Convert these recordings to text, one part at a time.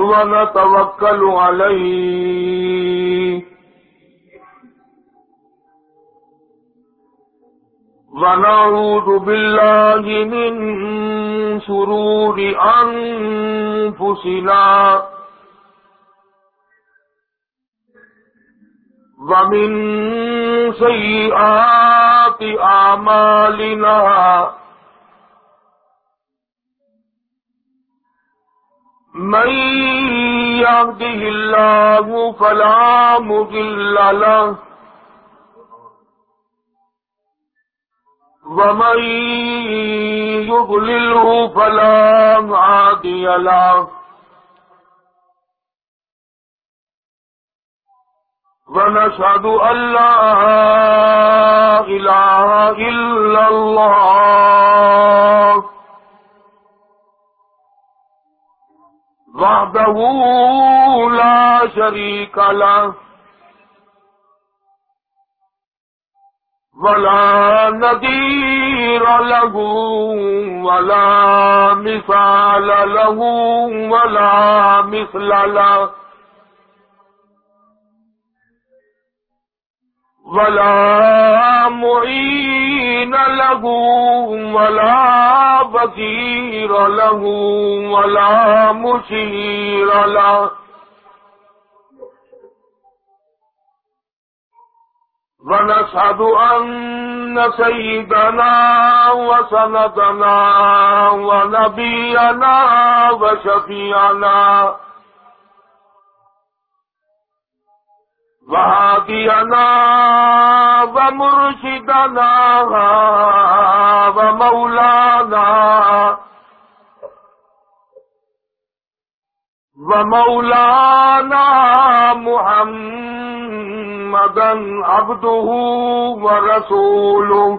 ونتوكل عليه ونعوذ بالله من شرور أنفسنا ومن سيئات أعمالنا من يهده الله فلا مضل له ومن يضلله فلا هادي له ونشهد أن لا إله إلا الله وحده لا شريك له ولا نذير له ولا مثال له ولا مثل له. ولا معين له ولا بصير له ولا مشير له. ونشهد أن سيدنا وسندنا ونبينا وشفيعنا. وهادينا ومرشدنا ومولانا ومولانا محمدا عبده ورسوله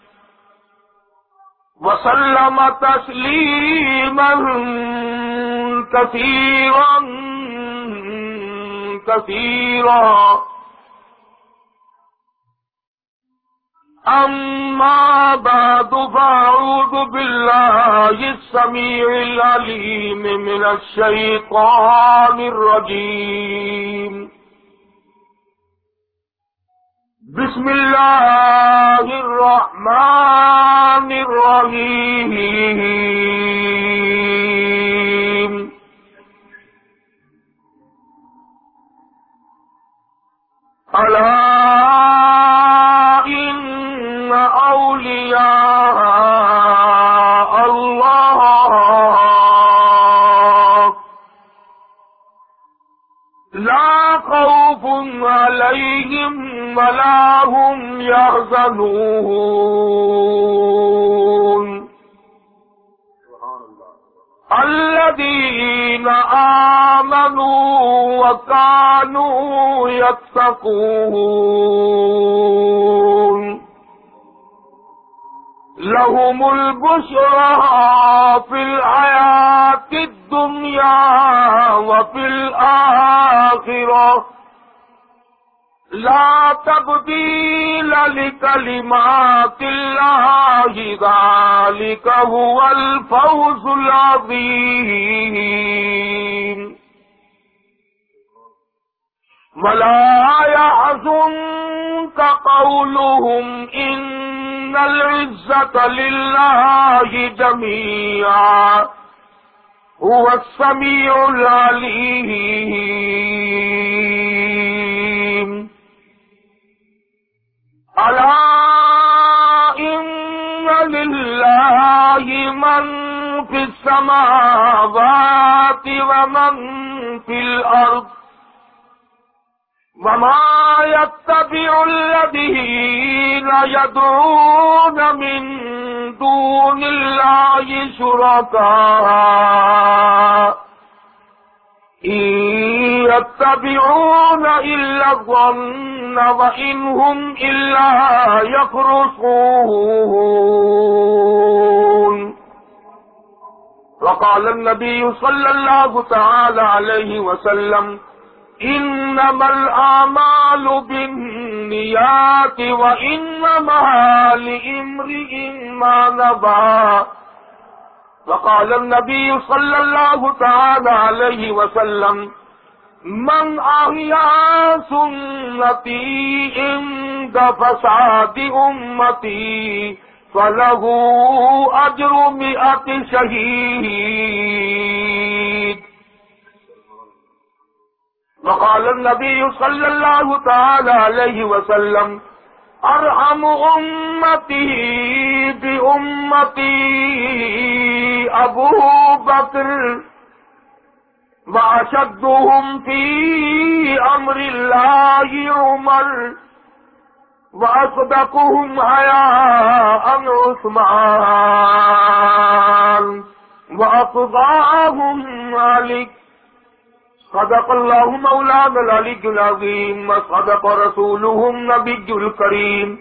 وسلم تسليما كثيرا كثيرا أما بعد فأعوذ بالله السميع العليم من الشيطان الرجيم بسم الله الرحمن الرحيم. ألا إن أولياء الله لا خوف عليهم ولا هم يحزنون. الذين آمنوا وكانوا يتقون. لهم البشرى في الحياة الدنيا وفي الآخرة. لا تبديل لكلمات الله، ذلك هو الفوز العظيم. ولا يحزنك قولهم، إن العزة لله جميعا. هو السميع العليم. ألا إن لله من في السماوات ومن في الأرض وما يتبع الذين يدعون من دون الله شركاء إن يتبعون إلا الظن وإن هم إلا يخرصون. وقال النبي صلى الله تعالى عليه وسلم إنما الأعمال بالنيات وإنما لإمرئ ما نبى وقال النبي صلى الله تعالى عليه وسلم، من احيا سنتي عند فساد امتي فله اجر مئة شهيد. وقال النبي صلى الله تعالى عليه وسلم ارحم امتي بامتي ابو بكر واشدهم في امر الله عمر واصدقهم حياء عثمان وافضاهم مالك صدق الله مولانا العلي العظيم وصدق رسوله النبي الكريم.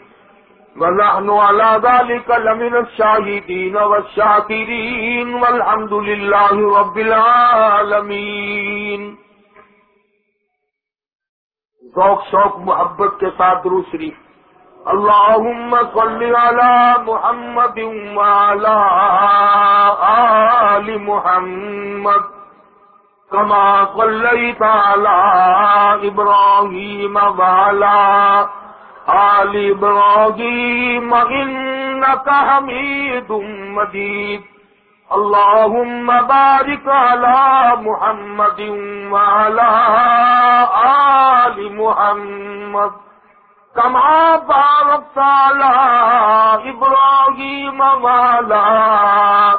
ونحن على ذلك لمن الشاهدين والشاكرين والحمد لله رب العالمين. ذوق، شوق، محبت کے ساتھ درو شریف. اللهم صل على محمد وعلى آل محمد. كما صليت على إبراهيم وعلى آل إبراهيم إنك حميد مجيد. اللهم بارك على محمد وعلى آل محمد. كما باركت على إبراهيم وعلى آل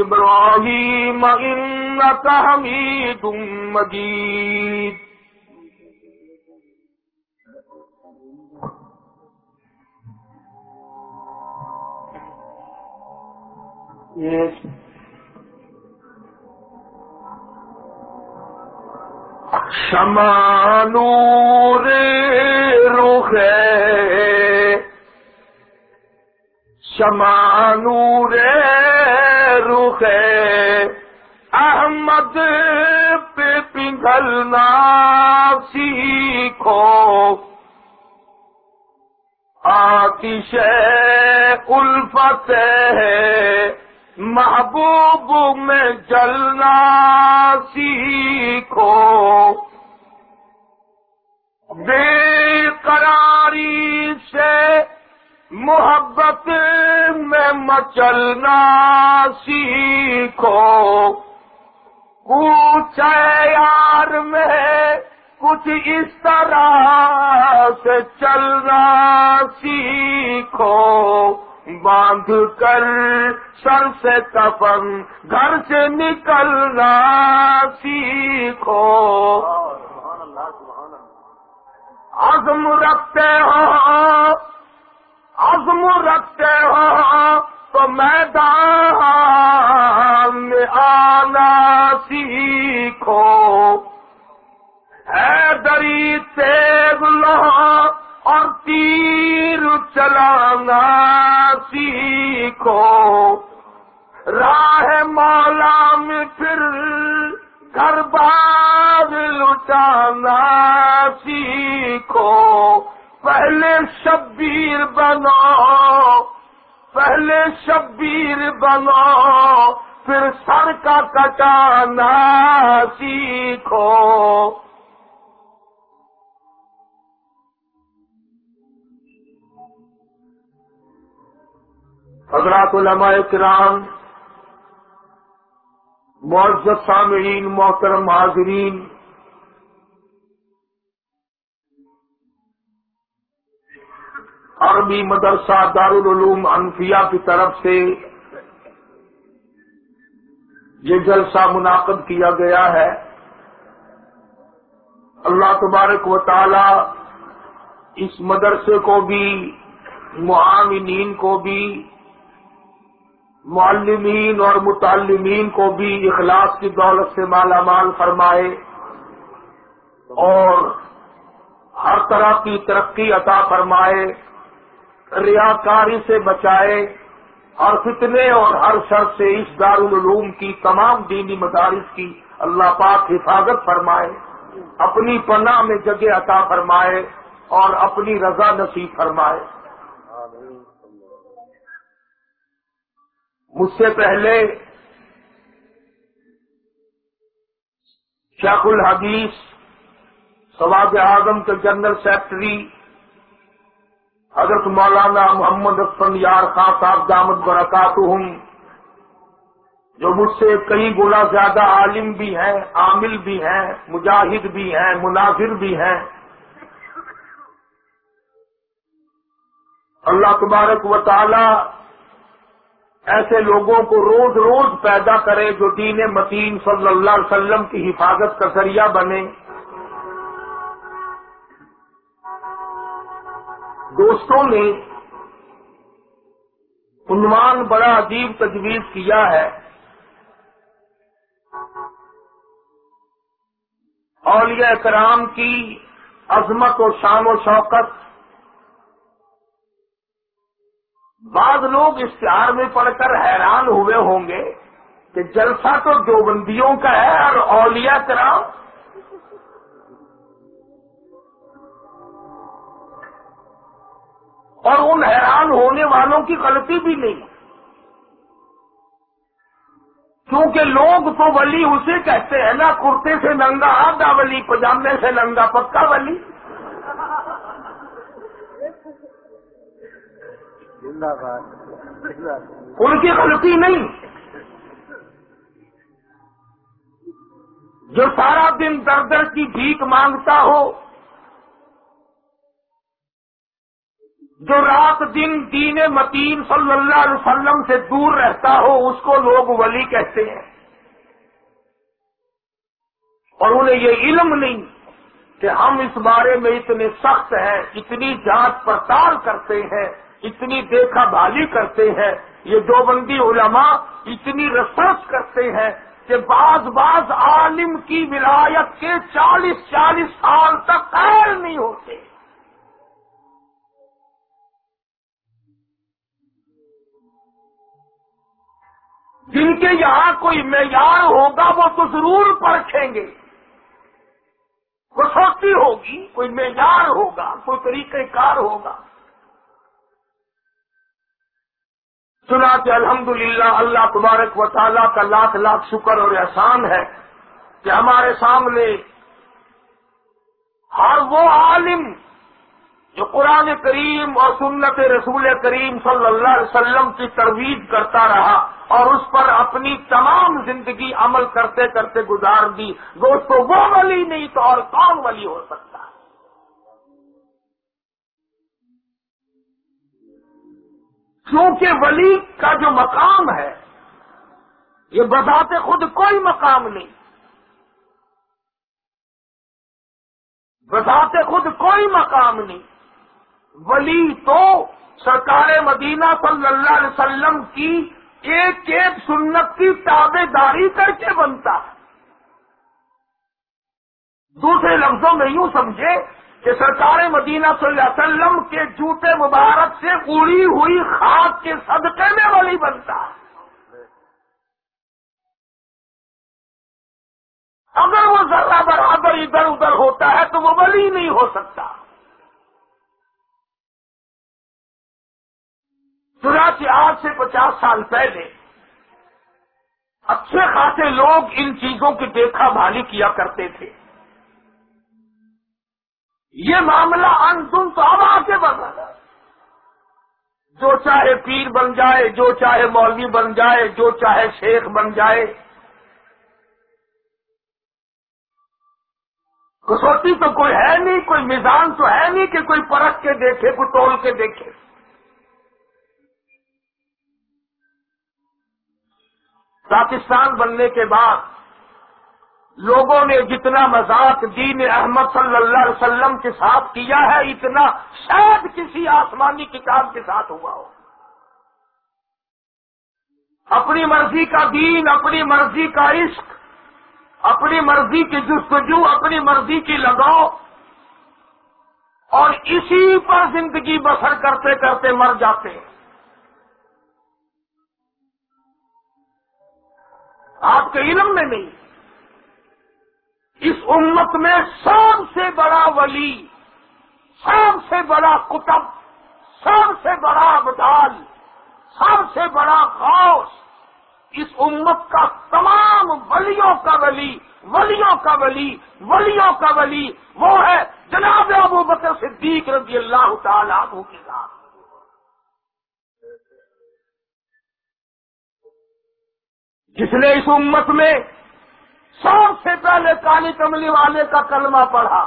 إبراهيم إنك حميد مجيد Yes. شمع نور رخ شمع نور رخ احمد پہ پگھلنا سیکھو۔ آتش الفت ہے۔ محبوب میں جلنا سیکھو۔ بے قراری سے محبت میں مچلنا سیکھو۔ کچھ یار میں کچھ اس طرح سے چلنا سیکھو۔ باندھ کر سر سے کفن گھر سے نکلنا سیکھو۔ عزم رکھتے ہو۔ عزم رکھتے ہو، تو میدان میں آنا سیکھو۔ ہے دری تیز لو اور تیر چلانا سیکھو۔ راہ مولا میں پھر گھر بار لٹانا سیکھو۔ پہلے شبیر بنو پہلے شبیر بنو پھر سر کا کٹانا سیکھو۔ حضرات علماء کرام، معزز سامعین، محترم حاضرین عربی مدرسہ دارالعلوم انفیہ کی طرف سے یہ جلسہ منعقد کیا گیا ہے۔ اللہ تبارک و تعالی اس مدرسے کو بھی معامین کو بھی، معلمین اور متعلمین کو بھی اخلاص کی دولت سے مالا مال فرمائے اور ہر طرح کی ترقی عطا فرمائے۔ ریاکاری سے بچائے اور فتنے اور ہر شر سے اس دارالعلوم کی تمام دینی مدارس کی اللہ پاک حفاظت فرمائے، اپنی پناہ میں جگہ عطا فرمائے اور اپنی رضا نصیب فرمائے۔ مجھ سے پہلے شیخ الحدیث سواد اعظم کے جنرل سیکرٹری حضرت مولانا محمد اسفن یار خان صاحب دامد برکات ہوں جو مجھ سے کئی گنا زیادہ عالم بھی ہیں، عامل بھی ہیں، مجاہد بھی ہیں، مناظر بھی ہیں۔ اللہ تبارک و تعالی ایسے لوگوں کو روز روز پیدا کرے جو دین متین صلی اللہ علیہ وسلم کی حفاظت کا ذریعہ بنے۔ دوستوں نے عنوان بڑا عجیب تجویز کیا ہے۔ اولیاء کرام کی عظمت و شان و شوقت۔ بعض لوگ اشتہار میں پڑھ کر حیران ہوئے ہوں گے کہ جلسہ تو دیوبندیوں کا ہے اور اولیاء کرام اور ان حیران ہونے والوں کی غلطی بھی نہیں۔ کیونکہ لوگ تو ولی اسے کہتے ہیں نا، کرتے سے ننگا، آدھا ولی، پجامے سے ننگا، پکا ولی۔ ان کی غلطی نہیں۔ جو سارا دن در در کی بھیک مانگتا ہو جو رات دن دین متین صلی اللہ علیہ وسلم سے دور رہتا ہو، اس کو لوگ ولی کہتے ہیں۔ اور انہیں یہ علم نہیں کہ ہم اس بارے میں اتنے سخت ہیں، اتنی جانچ پڑتال کرتے ہیں، اتنی دیکھا بھالی کرتے ہیں۔ یہ دو بندی علماء اتنی ریسرچ کرتے ہیں کہ بعض بعض عالم کی ولایت کے چالیس چالیس سال تک قائل نہیں ہوتے۔ جن کے یہاں کوئی معیار ہوگا وہ تو ضرور پرکھیں گے۔ کسوٹی ہوگی، کوئی معیار ہوگا، کوئی طریقہ کار ہوگا۔ چنانچہ الحمدللہ اللہ تبارک و تعالیٰ کا لاکھ لاکھ شکر اور احسان ہے کہ ہمارے سامنے ہر وہ عالم جو قرآن کریم اور سنت رسول کریم صلی اللہ علیہ وسلم کی ترویج کرتا رہا۔ اور اس پر اپنی تمام زندگی عمل کرتے کرتے گزار دی۔ دوستو، وہ ولی نہیں تو اور کون ولی ہو سکتا؟ کیونکہ ولی کا جو مقام ہے، یہ بتاتے خود کوئی مقام نہیں۔ بتاتے خود کوئی مقام نہیں۔ ولی تو سرکار مدینہ صلی اللہ علیہ وسلم کی ایک ایک سنت کی تابے داری کر کے بنتا۔ دوسرے لفظوں میں یوں سمجھے کہ سرکار مدینہ صلی اللہ علیہ وسلم کے جوتے مبارک سے اڑی ہوئی خاک کے صدقے میں ولی بنتا۔ اگر وہ ذرا برابر ادھر ادھر ہوتا ہے تو وہ ولی نہیں ہو سکتا۔ چنانچہ آج سے پچاس سال پہلے اچھے خاصے لوگ ان چیزوں کی دیکھا بھالی کیا کرتے تھے۔ یہ معاملہ ان تم تو اب آ کے بنا جو چاہے پیر بن جائے، جو چاہے مولوی بن جائے، جو چاہے شیخ بن جائے۔ کسوٹی تو کوئی ہے نہیں، کوئی میزان تو ہے نہیں کہ کوئی پرکھ کے دیکھے، کوئی تول کے دیکھے۔ پاکستان بننے کے بعد لوگوں نے جتنا مذاق دین احمد صلی اللہ علیہ وسلم کے ساتھ کیا ہے، اتنا شاید کسی آسمانی کتاب کے ساتھ ہوا ہو۔ اپنی مرضی کا دین، اپنی مرضی کا عشق، اپنی مرضی کی جستجو، اپنی مرضی کی لگاؤ اور اسی پر زندگی بسر کرتے کرتے مر جاتے ہیں۔ آپ کے علم میں نہیں۔ اس امت میں سب سے بڑا ولی، سب سے بڑا کتب، سب سے بڑا بدال سب سے بڑا غوث، اس امت کا تمام ولیوں کا ولی، ولیوں کا ولی، ولیوں کا ولی، وہ ہے جناب ابو بکر صدیق رضی اللہ تعالیٰ عنہ کے ساتھ۔ جس نے اس امت میں سب سے پہلے کالی کملی والے کا کلمہ پڑھا،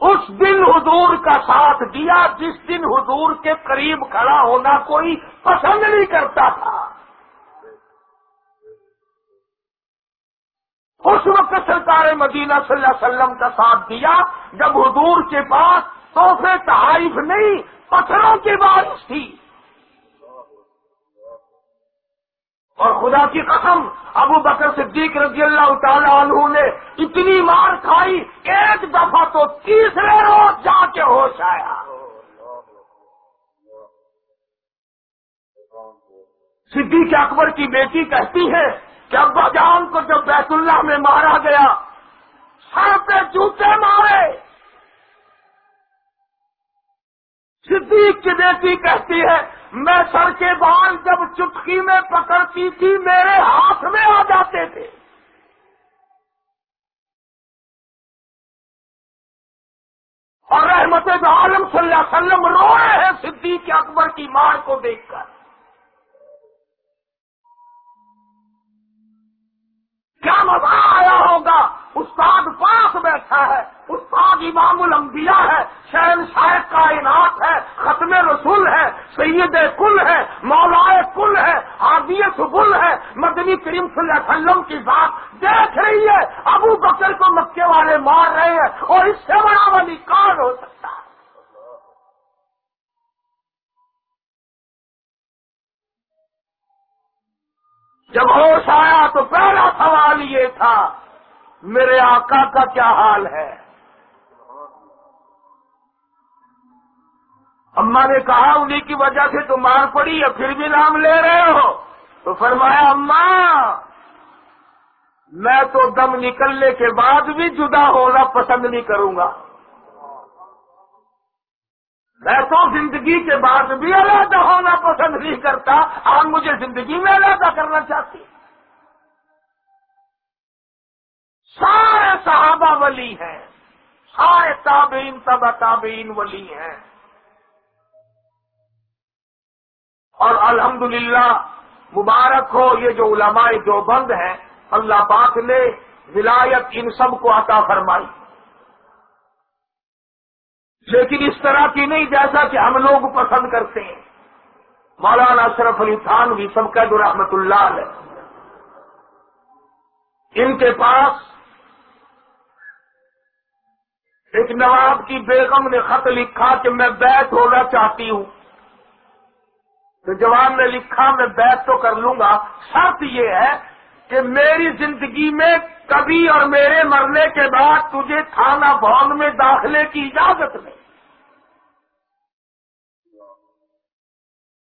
اس دن حضور کا ساتھ دیا، جس دن حضور کے قریب کھڑا ہونا کوئی پسند نہیں کرتا تھا۔ اس وقت سرکار مدینہ صلی اللہ علیہ وسلم کا ساتھ دیا، جب حضور کے پاس تحائف نہیں، پتھروں کی بارش تھی۔ اور خدا کی قسم، ابو بکر صدیق رضی اللہ تعالی عنہ نے اتنی مار کھائی، ایک دفعہ تو تیسرے روز جا کے ہوش آیا۔ صدیق اکبر کی بیٹی کہتی ہے کہ ابا جان کو جب بیت اللہ میں مارا گیا، سر پہ جوتے مارے۔ صدیق کی بیٹی کہتی ہے، میں سر کے بال جب چٹکی میں پکڑتی تھی، میرے ہاتھ میں آ جاتے تھے. اور رحمت عالم صلی اللہ علیہ وسلم رو رہے ہیں صدیق اکبر کی مار کو دیکھ کر۔ کیا مزہ آیا ہوگا؟ استاد پاس بیٹھا ہے، استاد امام الانبیاء ہے شہن شاید کائنات ہے ختم رسول ہے، سید کل ہے مولا کل ہے آدی سبل ہے، مدنی کریم صلی اللہ علیہ وسلم کی بات دیکھ رہی ہے، ابو بکر کو مکے والے مار رہے ہیں اور اس سے بڑا والی کار ہو سکتا ہے۔ جب ہوش آیا تو پہلا سوال یہ تھا میرے آقا کا کیا حال ہے؟ اما نے کہا انہیں کی وجہ سے تو مار پڑی یا پھر بھی نام لے رہے ہو؟ تو فرمایا، اما، میں تو دم نکلنے کے بعد بھی جدا ہونا پسند نہیں کروں گا۔ میں تو زندگی کے بعد بھی علیحدہ ہونا پسند نہیں کرتا۔ آپ مجھے زندگی میں علیحدہ کرنا چاہتی۔ سارے صحابہ ولی ہیں۔ سارے تابعین تبا تابعین ولی ہیں۔ اور الحمدللہ، مبارک ہو یہ جو علماء جو بند ہیں، اللہ پاک نے ولایت ان سب کو عطا فرمائی۔ لیکن اس طرح کی نہیں جیسا کہ ہم لوگ پسند کرتے ہیں۔ مولانا اشرف علی خان بھی سب کا جو رحمت اللہ ہے ان کے پاس ایک نواب کی بیگم نے خط لکھا کہ میں بیت ہونا چاہتی ہوں۔ تو جواب نے لکھا، میں بیت تو کر لوں گا۔ شرط یہ ہے کہ میری زندگی میں کبھی اور میرے مرنے کے بعد تجھے تھانہ بھون میں داخلے کی اجازت نہیں۔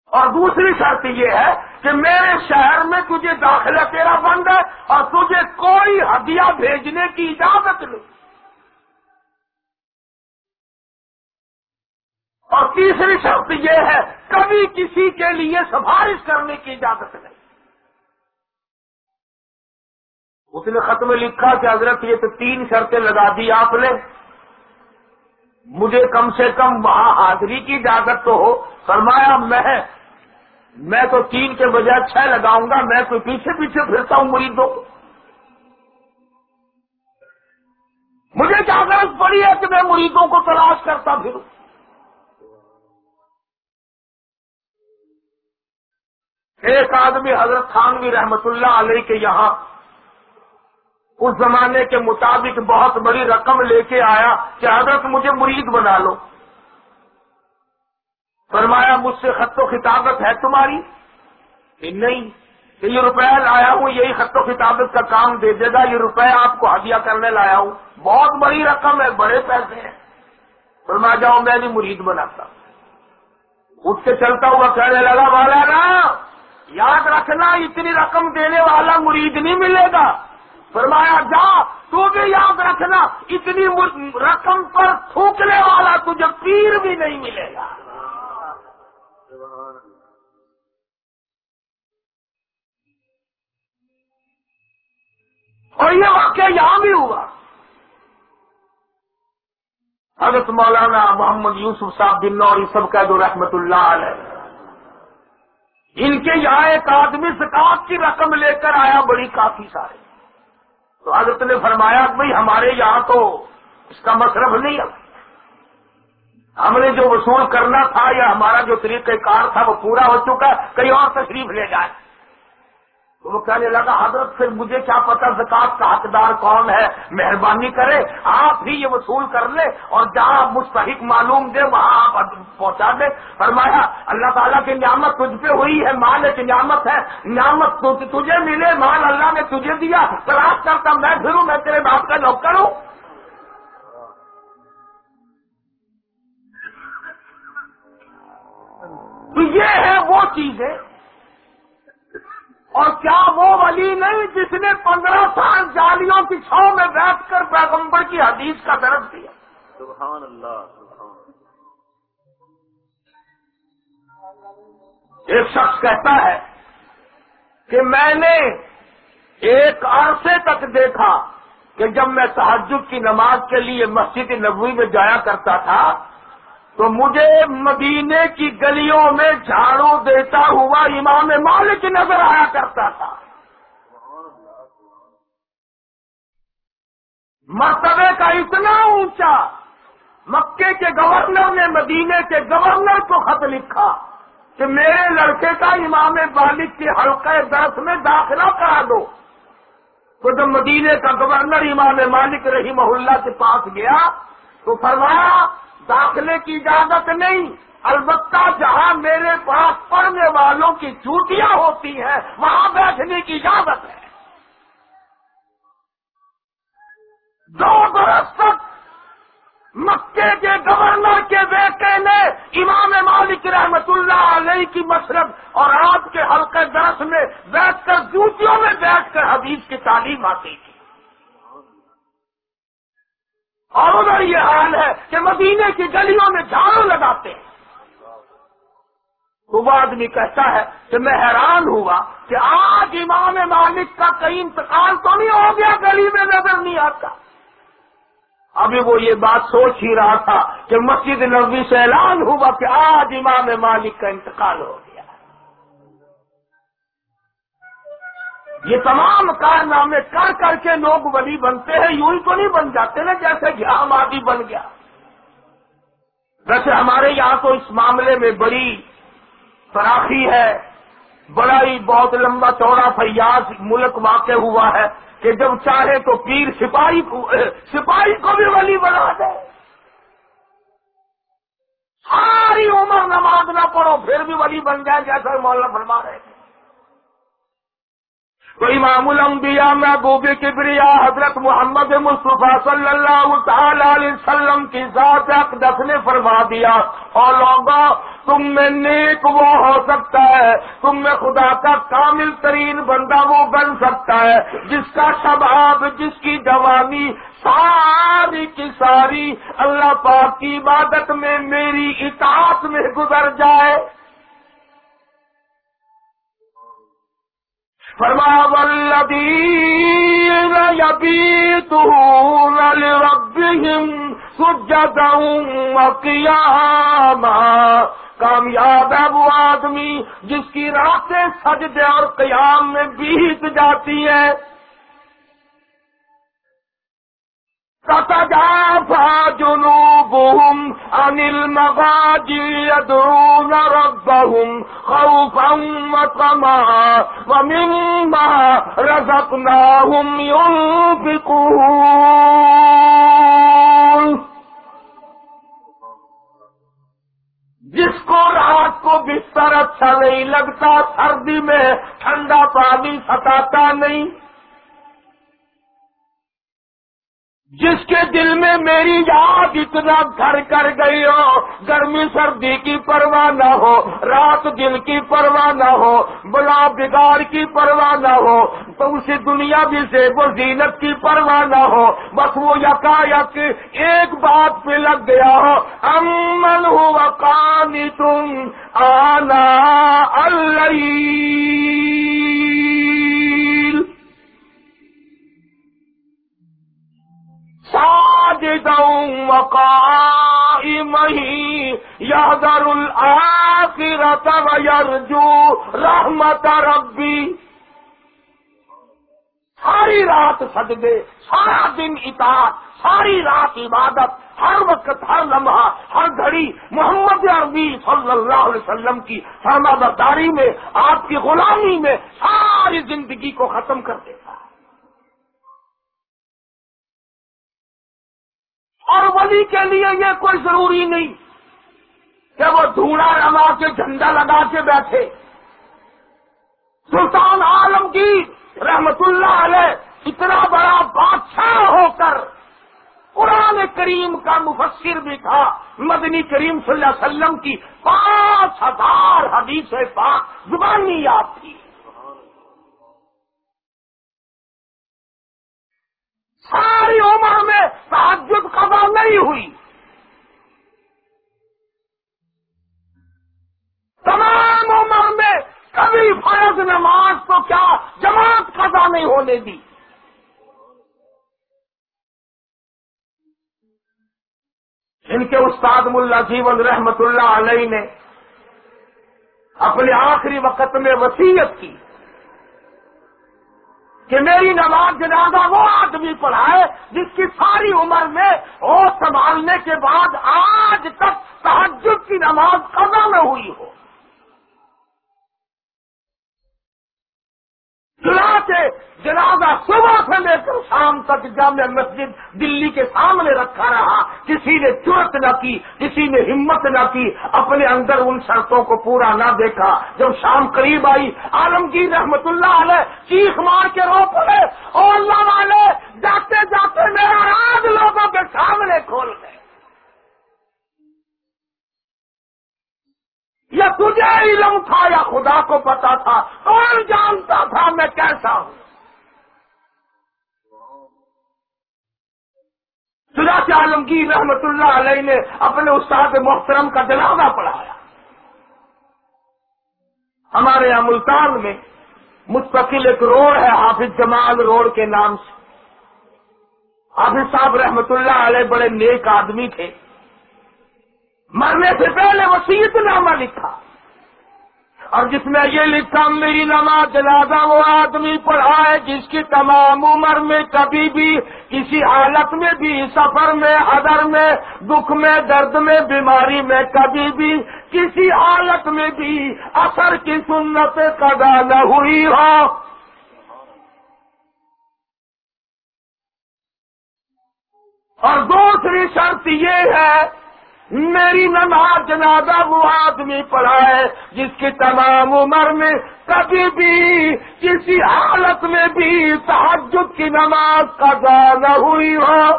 اور دوسری شرط یہ ہے کہ میرے شہر میں تجھے داخلہ تیرا بند ہے اور تجھے کوئی ہدیہ بھیجنے کی اجازت نہیں۔ اور تیسری شرط یہ ہے، کبھی کسی کے لیے سفارش کرنے کی اجازت نہیں۔ اس نے خط میں لکھا کہ حضرت یہ تو تین شرطیں لگا دی آپ نے۔ مجھے کم سے کم وہاں حاضری کی اجازت تو ہو۔ فرمایا، میں میں تو تین کے بجائے چھ لگاؤں گا، میں تو پیچھے پیچھے پھرتا ہوں مریضوں کو۔ مجھے کیا غرض پڑی ہے کہ میں مریضوں کو تلاش کرتا پھروں۔ ایک آدمی حضرت خانوی رحمت اللہ علیہ کے یہاں اس زمانے کے مطابق بہت بڑی رقم لے کے آیا کہ حضرت مجھے مرید بنا لو۔ فرمایا، مجھ سے خط و خطابت ہے تمہاری؟ نہیں، کہ یہ روپیہ لایا ہوں، یہی خط و خطابت کا کام دے دے گا، یہ روپے آپ کو ہدیہ کرنے لایا ہوں۔ بہت بڑی رقم ہے، بڑے پیسے ہیں۔ فرما جاؤ، میں نہیں مرید بناتا اٹھ کے چلتا ہوا کہنے لگا، والا نا یاد رکھنا، اتنی رقم دینے والا مرید نہیں ملے گا۔ فرمایا، جا، تو بھی یاد رکھنا، اتنی رقم پر تھوکنے والا تجھے پیر بھی نہیں ملے گا۔ اور یہ واقعہ یہاں بھی ہوا۔ حضرت مولانا محمد یوسف صاحب بن اور یہ سب دو رحمت اللہ علیہ۔ ان کے یہاں ایک آدمی زکات کی رقم لے کر آیا، بڑی کافی سارے۔ تو حضرت نے فرمایا بھائی ہمارے یہاں تو اس کا مصرف نہیں ہے۔ ہم نے جو وصول کرنا تھا یا ہمارا جو طریقہ کار تھا وہ پورا ہو چکا کہیں اور تشریف لے جائے وہ کہنے لگا، حضرت، پھر مجھے کیا پتا زکات کا حقدار کون ہے؟ مہربانی کرے، آپ ہی یہ وصول کر لے اور جہاں مستحق معلوم دے، وہاں آپ پہنچا دے۔ فرمایا، اللہ تعالیٰ کی نعمت تجھ پہ ہوئی ہے، مال ایک نعمت ہے۔ نعمت تجھے ملے، مال اللہ نے تجھے دیا۔ تلاش کرتا میں پھروں، میں تیرے باپ کا نوکر ہوں۔ تو یہ ہے وہ چیزیں اور کیا وہ ولی نہیں جس نے پندرہ سال جالیوں کی چھو میں بیٹھ کر پیغمبر کی حدیث کا درد دیا؟ سبحان اللہ ایک شخص کہتا ہے کہ میں نے ایک عرصے تک دیکھا کہ جب میں تحجد کی نماز کے لیے مسجد نبوی میں جایا کرتا تھا تو مجھے مدینے کی گلیوں میں جھاڑو دیتا ہوا امام مالک نظر آیا کرتا تھا۔ مرتبے کا اتنا اونچا، مکے کے گورنر نے مدینے کے گورنر کو خط لکھا کہ میرے لڑکے کا امام مالک کے حلقہ درس میں داخلہ کرا دو۔ تو جب مدینے کا گورنر امام مالک رہی محلہ کے پاس گیا تو فرمایا داخلے کی اجازت نہیں۔ البتہ جہاں میرے پاس پڑھنے والوں کی چوٹیاں ہوتی ہیں، وہاں بیٹھنے کی اجازت ہے۔ دو برس تک مکے کے گورنر کے بیٹے نے امام مالک رحمت اللہ علیہ کی مشرف اور آپ کے حلقے درس میں بیٹھ کر جوتیوں میں بیٹھ کر حدیث کی تعلیم آتی تھی اور ادھر یہ حال ہے کہ مدینے کی گلیوں میں جھاڑو لگاتے ہیں۔ وہ آدمی کہتا ہے کہ میں حیران ہوا کہ آج امام مالک کا کئی انتقال تو نہیں ہو گیا، گلی میں نظر نہیں آتا۔ ابھی وہ یہ بات سوچ ہی رہا تھا کہ مسجد نبی سے اعلان ہوا کہ آج امام مالک کا انتقال ہو گیا۔ یہ تمام کارنامے کر کر کے لوگ ولی بنتے ہیں، یوں ہی تو نہیں بن جاتے نا جیسے گیام آدی بن گیا۔ ویسے ہمارے یہاں تو اس معاملے میں بڑی فراخی ہے بڑا ہی بہت لمبا چوڑا فیاض ملک واقع ہوا ہے کہ جب چاہے تو پیر سپاہی کو سپاہی کو بھی ولی بنا دے۔ ساری عمر نماز نہ پڑھو، پھر بھی ولی بن جائے جیسے مولانا فرما رہے تھے۔ تو امام الانبیاء محبوب کبریا حضرت محمد مصطفیٰ صلی اللہ تعالی علیہ وسلم کی ذات اقدس نے فرما دیا اور لوگوں تم میں نیک وہ ہو سکتا ہے، تم میں خدا کا کامل ترین بندہ وہ بن سکتا ہے، جس کا شباب، جس کی جوانی، ساری کی ساری اللہ پاک کی عبادت میں میری اطاعت میں گزر جائے۔ فرما والذین یبیتون لربهم سجدا وقیاما کامیاب ہے وہ آدمی جس کی راتیں سجدے اور قیام میں بیت جاتی ہے۔ تتجافى جنوبهم عن المضاجع يدعون ربهم خوفا وطمعا ومما رزقناهم ينفقون. جس کو رات کو بستر اچھا نہیں لگتا، سردی میں ٹھنڈا پانی ستاتا نہیں۔ جس کے دل میں میری یاد اتنا گھر کر گئی ہو، گرمی سردی کی پرواہ نہ ہو، رات دل کی پرواہ نہ ہو بلا بگاڑ کی پرواہ نہ ہو، تو اسے دنیا بھی سے وہ زینت کی پرواہ نہ ہو، بس وہ یکا یک ایک بات پہ لگ گیا ہو، امن ہو کانی تم آنا اللہ وقائمه يهدر الآخرة ويرجو رحمت ربی۔ ساری رات سجدے سارا دن اطاعت، ساری رات عبادت، ہر وقت، ہر لمحہ، ہر گھڑی محمد عربی صلی اللہ علیہ وسلم کی فرما برداری میں، آپ کی غلامی میں ساری زندگی کو ختم کر دے۔ اور ولی کے لیے یہ کوئی ضروری نہیں کہ وہ دھوڑا رما کے جھنڈا لگا کے بیٹھے۔ سلطان عالم کی رحمت اللہ علیہ اتنا بڑا بادشاہ ہو کر قرآن کریم کا مفسر بھی تھا، مدنی کریم صلی اللہ علیہ وسلم کی پانچ ہزار حدیث پاک زبانی یاد تھی۔ ساری عمر میں تعجب قضا نہیں ہوئی۔ تمام عمر میں کبھی فرض نماز تو کیا جماعت قضا نہیں ہونے دی۔ ان کے استاد ملا جیون رحمت اللہ علیہ نے اپنے آخری وقت میں وسیعت کی۔ کہ میری نماز جنازہ وہ آدمی پڑھائے جس کی ساری عمر میں ہو سنبھالنے کے بعد آج تک تحجد کی نماز قضا میں ہوئی ہو۔ چنانچہ جنازہ صبح سے لے کر شام تک جامع مسجد دلی کے سامنے رکھا رہا۔ کسی نے چرت نہ کی، کسی نے ہمت نہ کی۔ اپنے اندر ان شرطوں کو پورا نہ دیکھا۔ جب شام قریب آئی، عالمگیر رحمت اللہ علیہ چیخ مار کے رو پڑے اور اللہ والے جاتے جاتے میرا راج لوگوں کے سامنے کھول گئے۔ یا تجھے علم تھا یا خدا کو پتا تھا، کون جانتا تھا میں کیسا ہوں؟ سجا عالمگیر رحمت اللہ علیہ نے اپنے استاد محترم کا جنازہ پڑھایا۔ ہمارے یہاں ملتان میں مستقل ایک روڈ ہے، حافظ جمال روڈ کے نام سے۔ حافظ صاحب رحمت اللہ علیہ بڑے نیک آدمی تھے۔ مرنے سے پہلے وسیعت نامہ لکھا۔ اور جس میں یہ لکھا، میری نماز جنازہ وہ آدمی پڑھا ہے جس کی تمام عمر میں کبھی بھی کسی حالت میں بھی، سفر میں ادر میں، دکھ میں، درد میں، بیماری میں کبھی بھی کسی حالت میں بھی اثر کی سنت قدا نہ ہوئی ہو۔ اور دوسری شرط یہ ہے میری نماز جنازہ وہ آدمی پڑھا ہے جس کی تمام عمر میں کبھی بھی کسی حالت میں بھی تحجد کی نماز قضا نہ ہوئی ہو۔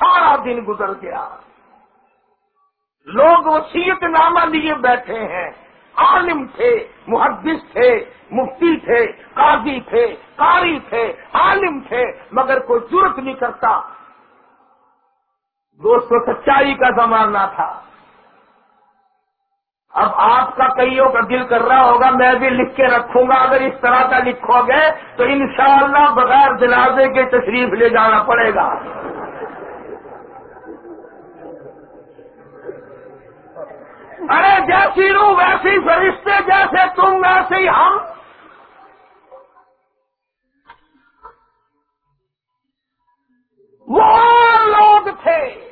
سارا دن گزر گیا۔ لوگ وسیعت نامہ لیے بیٹھے ہیں۔ عالم تھے، محدث تھے، مفتی تھے، قاضی تھے، قاری تھے، عالم تھے، مگر کوئی ضرورت نہیں کرتا۔ دوستو سچائی کا زمانہ تھا۔ اب آپ کا کئیوں کا دل کر رہا ہوگا، میں بھی لکھ کے رکھوں گا۔ اگر اس طرح کا لکھو گے تو انشاءاللہ بغیر جنازے کے تشریف لے جانا پڑے گا۔ ارے جیسی روح ویسی فرشتے جیسے تم ویسے ہی ہم۔ وہ لوگ تھے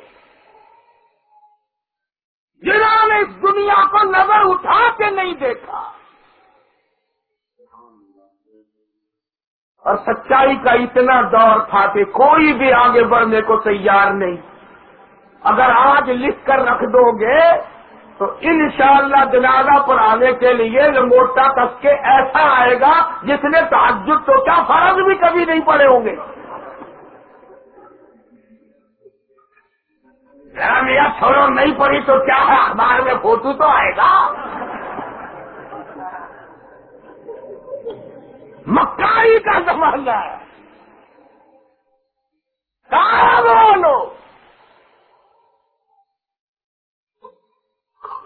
جنہوں نے اس دنیا کو نظر اٹھا کے نہیں دیکھا۔ اور سچائی کا اتنا دور تھا کہ کوئی بھی آگے بڑھنے کو تیار نہیں۔ اگر آج لکھ کر رکھ دو گے تو انشاءاللہ جنازہ پر آنے کے لیے لنگوٹا تک کے ایسا آئے گا جس نے تعجب تو کیا فرض بھی کبھی نہیں پڑے ہوں گے۔ میرا چھوڑو نہیں پڑی تو کیا ہے؟ اخبار میں فوٹو تو آئے گا۔ مکاری کا زمانہ ہے۔ بولو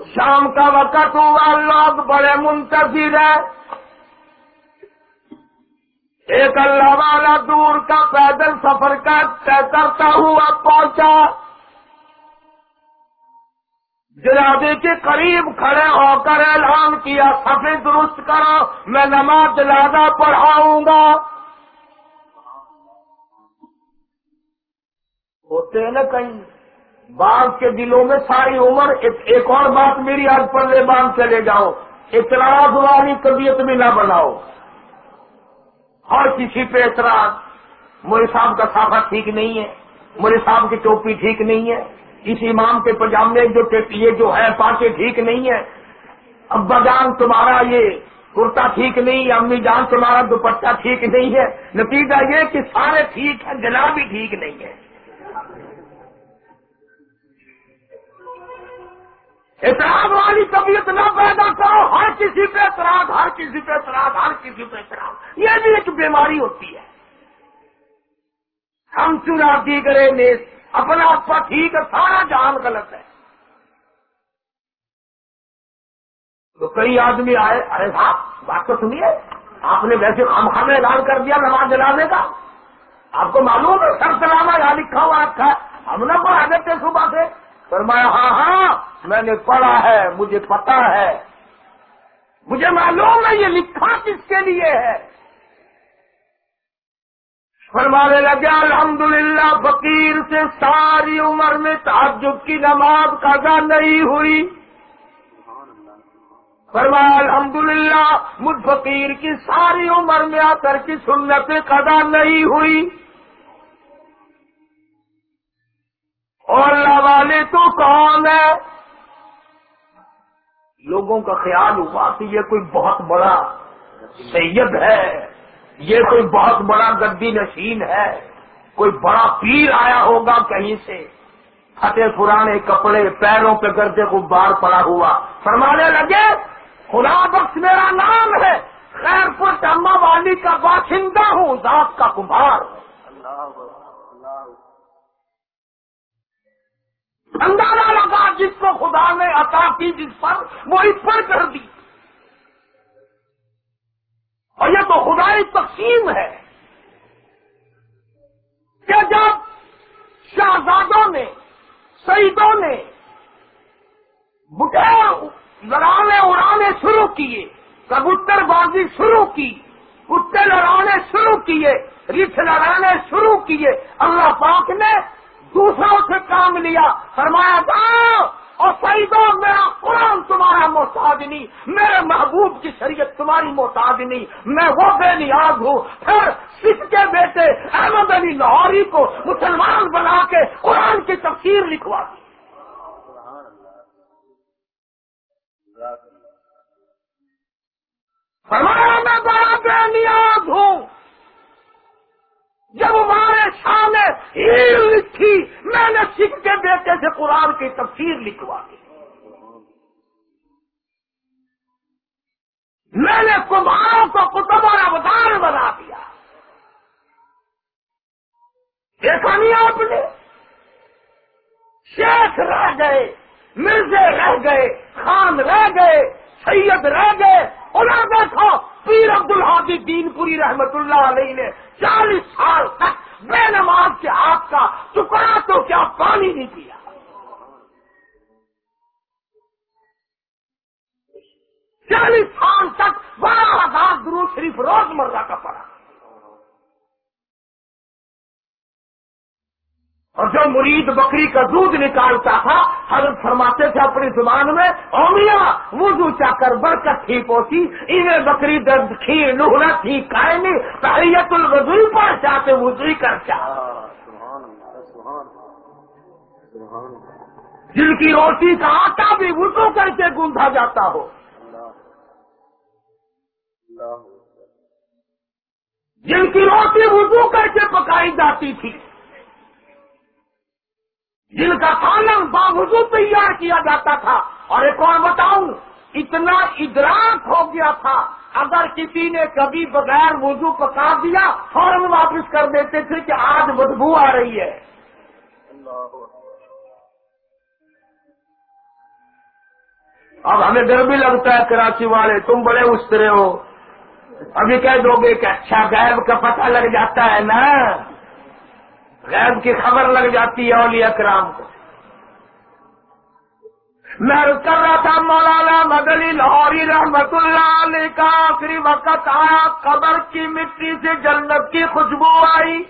شام کا وقت ہوا، لوگ بڑے منتظر ہیں۔ ایک اللہ والا دور کا پیدل سفر کا طے کرتا ہوا پہنچا۔ جنابے کے قریب کھڑے ہو کر اعلان کیا سفے درست کرو، میں نماز جنازہ پڑھاؤں گا۔ ہوتے ہیں نا کہیں۔ بعض کے دلوں میں ساری عمر ایک اور بات میری آج پلے باندھ چلے جاؤ، اعتراض والی طبیعت بھی نہ بناؤ۔ ہر کسی پہ اعتراض۔ مولے صاحب کا صافہ ٹھیک نہیں ہے مولے صاحب کی ٹوپی ٹھیک نہیں ہے۔ اس امام کے پجامے جو یہ جو ہے، پاکے ٹھیک نہیں ہے۔ ابا جان تمہارا یہ کرتا ٹھیک نہیں ہے امی جان تمہارا دوپٹہ ٹھیک نہیں ہے۔ نتیجہ یہ کہ سارے ٹھیک ہیں جنا بھی ٹھیک نہیں ہے۔ اعتراض والی طبیعت نہ پیدا کرو، ہر کسی پہ اعتراض، ہر کسی پہ اعتراض، ہر کسی پہ اعتراض۔ یہ بھی ایک بیماری ہوتی ہے۔ ہم چنا دیگرے نے اپنا آپ ٹھیک ہے، سارا جان غلط ہے۔ تو کئی آدمی آئے، ارے صاحب، بات تو سنیے، آپ نے ویسے خام خام اعلان کر دیا، نماز جلانے کا۔ آپ کو معلوم ہے، سر سلاما یہاں لکھا ہوا رکھا ہے ہم نے پڑھا دیتے صبح سے۔ فرمایا ہاں ہاں میں نے پڑھا ہے، مجھے پتا ہے۔ مجھے معلوم ہے یہ لکھا کس کے لیے ہے۔ فرمانے لگے، الحمدللہ، فقیر سے ساری عمر میں تعجب کی نماز قضا نہیں ہوئی۔ فرمایا، الحمدللہ، مجھ فقیر کی ساری عمر میں آ کر کی سنت قضا نہیں ہوئی۔ اور اللہ والے تو کون ہے؟ لوگوں کا خیال ہوا کہ یہ کوئی بہت بڑا سید ہے، یہ کوئی بہت بڑا گدی نشین ہے۔ کوئی بڑا پیر آیا ہوگا کہیں سے۔ پھٹے پرانے کپڑے، پیروں پہ گردے کو بار پڑا ہوا۔ فرمانے لگے، خدا بخش میرا نام ہے۔ خیر پور اما والی کا باشندہ ہوں، ذات کا کمبار اندازہ لگا جس کو خدا نے عطا کی جس پر، وہ اس پر کر دی۔ اور یہ تو خدائی تقسیم ہے کہ جب شہزادوں نے، شہیدوں نے بٹے لڑانے اڑانے شروع کیے، کبوتر بازی شروع کی، کتے لڑانے شروع کیے ریچھ لڑانے شروع کیے، اللہ پاک نے دوسروں سے کام لیا۔ فرمایا، جاؤ اور سعیدوں میرا قرآن تمہارا محتاج نہیں، میرے محبوب کی شریعت تمہاری محتاج نہیں، میں وہ بے نیاز ہوں۔ پھر سکھ کے بیٹے احمد علی لاہوری کو مسلمان بنا کے قرآن کی تفسیر لکھوا دی۔ فرمایا، میں بڑا بے نیاز ہوں۔ جب ہمارے سامنے ہیل لکھی، میں نے سکھ کے بیٹے سے قرآن کی تفسیر لکھوا دی۔ میں نے کماروں کو کتب اور اوتار بنا دیا۔ دیکھا نہیں آپ نے؟ شیخ رہ گئے، مرزے رہ گئے، خان رہ گئے۔ سید رہ گئے انہیں دیکھو پیر عبد الحادی دین پوری رحمت اللہ علیہ نے چالیس سال تک بے نماز کے ہاتھ کا ٹکڑا تو کیا پانی نہیں پیا۔ چالیس سال تک بڑا ہزار درو شریف روز مرہ کا پڑا اور جو مرید بکری کا دودھ نکالتا تھا، حضرت فرماتے تھے اپنی زبان میں اومیا وضو چا کر برکت تھی پوسی انہیں بکری درد کھیر نہنا تھی کائے نہیں تحریت الوضوئی پر چاہتے وضوئی کر چاہ. جن کی روٹی کا آٹا بھی وضو کر کے گوندھا جاتا ہو۔ جن کی روٹی وضو کر کے پکائی جاتی تھی جن کا سالن باوجود تیار کیا جاتا تھا۔ اور ایک اور بتاؤں، اتنا ادراک ہو گیا تھا۔ اگر کسی نے کبھی بغیر وضو پکا دیا، فوراً واپس کر دیتے تھے کہ آج بدبو آ رہی ہے۔ اب ہمیں ڈر بھی لگتا ہے کراچی والے، تم بڑے استرے ہو۔ ابھی کہہ دو گے کہ اچھا غیب کا پتہ لگ جاتا ہے نا۔ غیب کی خبر لگ جاتی ہے اولیاء کرام کو۔ میں کر رہا تھا، مولانا مدنی لاہوری رحمت اللہ علیہ کا آخری وقت آیا، قبر کی مٹی سے جنت کی خوشبو آئی۔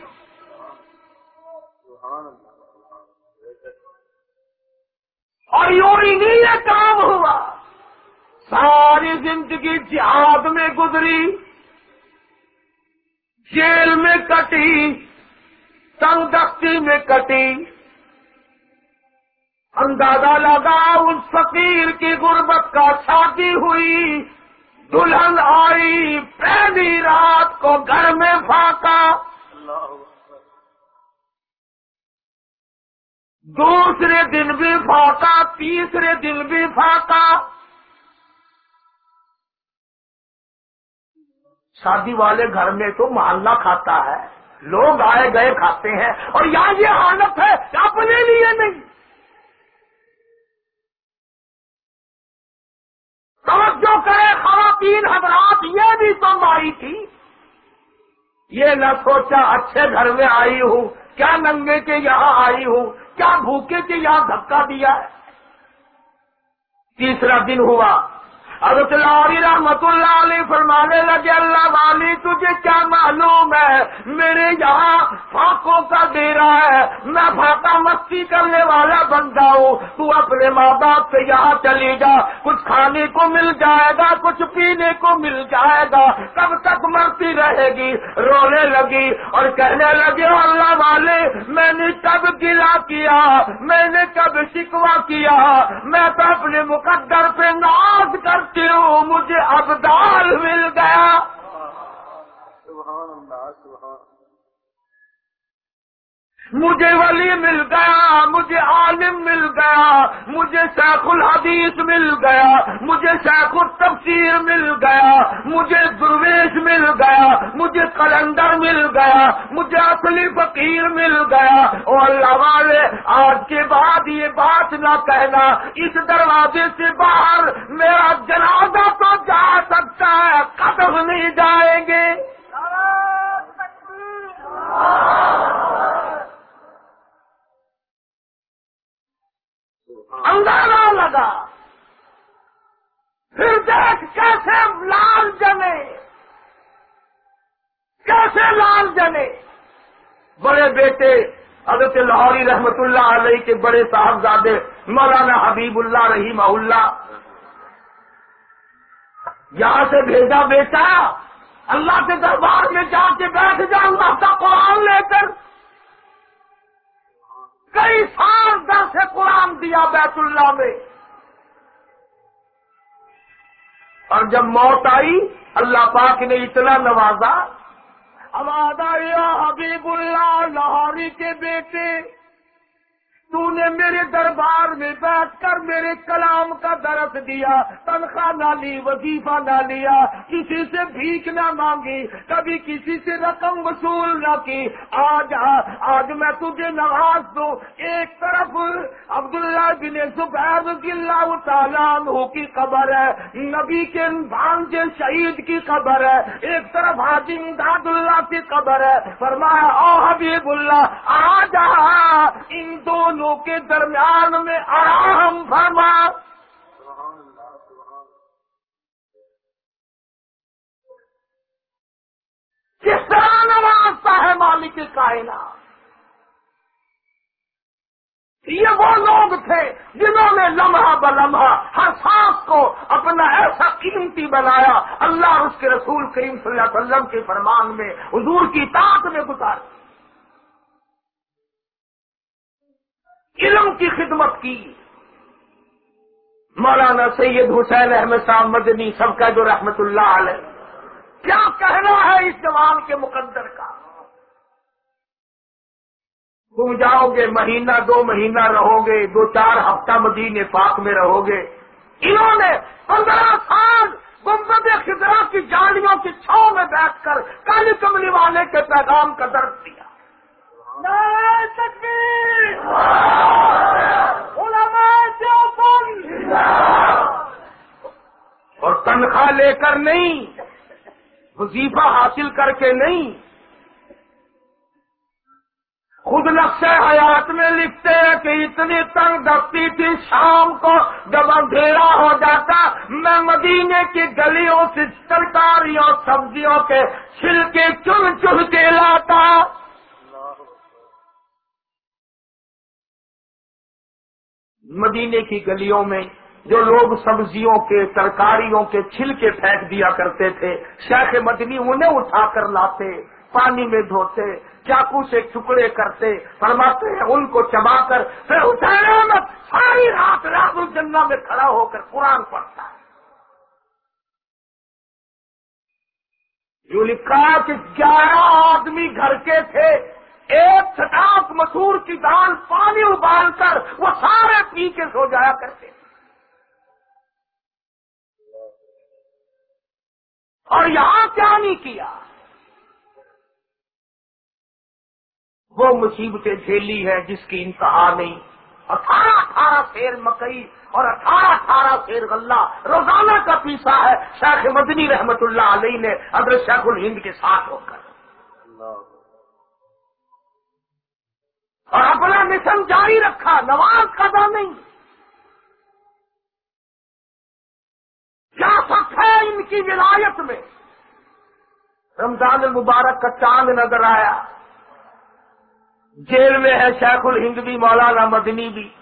اور یوں ہی نہیں یہ کام ہوا۔ ساری زندگی جہاد میں گزری، جیل میں کٹی تنگ دستی میں کٹی۔ اندازہ لگا اس فقیر کی غربت کا شادی ہوئی۔ دلہن آئی، پہلی رات کو گھر میں پھاکا دوسرے دن بھی پھاکا تیسرے دن بھی پھاکا شادی والے گھر میں تو محلہ کھاتا ہے۔ لوگ آئے گئے کھاتے ہیں اور یہاں یہ حالت ہے اپنے لیے نہیں۔ توجہ کرے خواتین حضرات، یہ بھی تم آئی تھی۔ یہ نہ سوچا اچھے گھر میں آئی ہوں، کیا ننگے کے یہاں آئی ہوں، کیا بھوکے کے یہاں دھکا دیا۔ ہے تیسرا دن ہوا۔ حضرت لاری رحمت اللہ علیہ فرمانے لگے، اللہ والی تجھے کیا معلوم ہے؟ میرے یہاں فاقوں کا ڈیرا ہے۔ میں فاقا مستی کرنے والا بندہ ہوں۔ تو اپنے ماں باپ سے یہاں چلی جا۔ کچھ کھانے کو مل جائے گا، کچھ پینے کو مل جائے گا۔ کب تک مرتی رہے گی۔ رونے لگی اور کہنے لگے اللہ والے، میں نے کب گلا کیا؟ میں نے کب شکوا کیا؟ میں تو اپنے مقدر پہ ناز کر ہوں مجھے ابدال مل گیا۔ مجھے ولی مل گیا، مجھے عالم مل گیا، مجھے شیخ الحدیث مل گیا، مجھے شیخ التفسیر مل گیا، مجھے درویش مل گیا، مجھے کلندر مل گیا، مجھے اصلی فقیر مل گیا۔ اور اللہ والے، آج کے بعد یہ بات نہ کہنا، اس دروازے سے باہر میرا جنازہ تو جا سکتا ہے، قدم نہیں جائیں گے۔ اندازہ لگا۔ پھر دیکھ کیسے لال جنے کیسے لال جنے بڑے بیٹے، حضرت لاہوری رحمت اللہ علیہ کے بڑے صاحبزادے، مولانا حبیب اللہ رحیم اللہ۔ یہاں سے بھیجا بیٹا، اللہ کے دربار میں جا کے بیٹھ جاؤں گا قرآن لے کر۔ کئی سال در سے قرآن دیا بیت اللہ میں۔ اور جب موت آئی، اللہ پاک نے اتنا نوازا، آواز آئی حبیب اللہ، لاہوری کے بیٹے تو نے میرے دربار میں بیٹھ کر میرے کلام کا درس دیا، تنخواہ نہ لی، وظیفہ نہ لیا، کسی سے بھیک نہ مانگی، کبھی کسی سے رقم وصول نہ کی۔ آج آج میں تجھے نواز دوں۔ ایک طرف عبداللہ بن زبیر رضی اللہ تعالیٰ عنہ کی خبر ہے، نبی کے بھانجے شہید کی خبر ہے۔ ایک طرف حاجی امداد اللہ کی خبر ہے۔ فرمایا او حبیب اللہ آج ان دونوں کے درمیان میں آرام فرما۔ کس طرح نوازتا ہے مالک کائنات؟ یہ وہ لوگ تھے جنہوں نے لمحہ بلمحہ ہر سانس کو اپنا ایسا قیمتی بنایا۔ اللہ اور اس کے رسول کریم صلی اللہ علیہ وسلم کے فرمان میں، حضور کی طاقت میں گزار علم کی خدمت کی۔ مولانا سید حسین احمد صاحب مدنی سب کا جو رحمت اللہ علیہ۔ کیا کہنا ہے اس جوان کے مقدر کا؟ تم جاؤ گے، مہینہ، دو مہینہ رہو گے دو چار ہفتہ مدینے پاک میں رہو گے انہوں نے پندرہ سال گمبد خدرا کی جالیوں کی چھاؤں میں بیٹھ کر کالی کملی والے کے پیغام کا درد دیا۔ اور تنخواہ لے کر نہیں، وظیفہ حاصل کر کے نہیں۔ خود نقش حیات میں لکھتے ہیں کہ اتنی تنگ دستی تھی، شام کو جب اندھیرا ہو جاتا، میں مدینے کی گلیوں سے ترکاریوں سبزیوں کے چھلکے چن چن کے لاتا۔ مدینے کی گلیوں میں جو لوگ سبزیوں کے، ترکاریوں کے چھلکے پھینک دیا کرتے تھے، شیخ مدنی انہیں اٹھا کر لاتے، پانی میں دھوتے، چاقو سے ٹکڑے کرتے، فرماتے ہیں ان کو چبا کر، پھر حسین احمد ساری رات رات الجنہ میں کھڑا ہو کر قرآن پڑھتا ہے۔ جو لکھا کہ گیارہ آدمی گھر کے تھے ایک چھٹاک مسور کی دان پانی ابال کر وہ سارے پی کے سو جایا کرتے اور یہاں کیا نہیں کیا؟ وہ مصیبتیں جھیلی ہے جس کی انتہا نہیں۔ اٹھارہ اٹھارہ شیر مکئی اور اٹھارہ اٹھارہ شیر غلہ روزانہ کا پیسا ہے۔ شیخ مدنی رحمت اللہ علیہ نے اگر شیخ الہند کے ساتھ ہو کر۔ اور اپنا مشن جاری رکھا، نواز کا نہیں۔ کیا سخت ہے ان کی ولایت میں۔ رمضان المبارک کا چاند نظر آیا۔ جیل میں ہے شیخ الہند بھی، مولانا مدنی بھی۔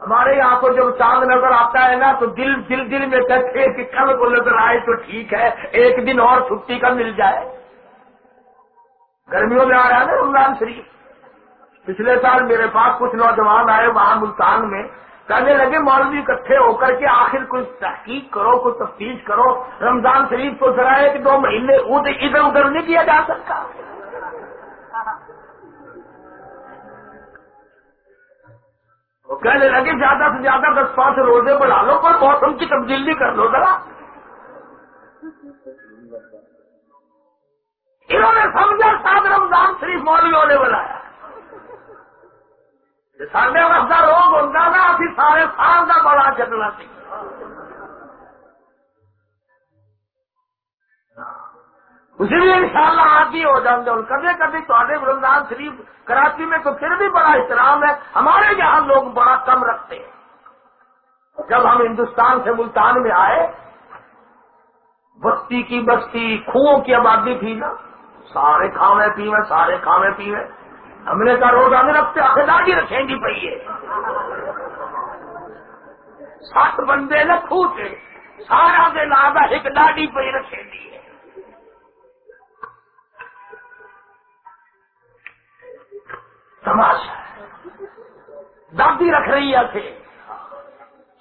ہمارے یہاں کو جب چاند نظر آتا ہے نا، تو دل دل دل میں کہتے کہ کل کو نظر آئے تو ٹھیک ہے، ایک دن اور چھٹی کا مل جائے۔ گرمیوں میں آ رہا ہے نا رمضان شریف۔ پچھلے سال میرے پاس کچھ نوجوان آئے وہاں ملتان میں، کہنے لگے، مولوی اکٹھے ہو کر کے آخر کچھ تحقیق کرو کچھ تفتیش کرو، رمضان شریف کو ذرا ایک دو مہینے ادھر ادھر نہیں کیا جا سکتا۔ وہ کہنے لگے، زیادہ سے زیادہ دس پانچ روزے بڑھا لو، پر موسم کی تبدیلی کر لو ذرا۔ انہوں نے سمجھا سات رمضان شریف مولویوں نے بنایا۔ سارے وقت روگ ہوتا نا ابھی سارے سال کا بڑا چلنا چاہیے اسی لیے ان شاء اللہ آدمی ہو جائیں گے کبھی کبھی تو رمضان شریف کراچی میں تو پھر بھی بڑا احترام ہے ہمارے یہاں لوگ بڑا کم رکھتے ہیں جب ہم ہندوستان سے ملتان میں آئے بستی کی بستی کنو کی آبادی تھی نا سارے کھاوے پیوے سارے کھاوے پیوے ہم نے کہا روزہ میں رکھتے آخر رکھیں گی پہیے سات بندے نہ کھوتے سارا دن آدھا ایک داڑھی پہ رکھیں گی۔ تماشا۔ دادی رکھ رہی ہے تھے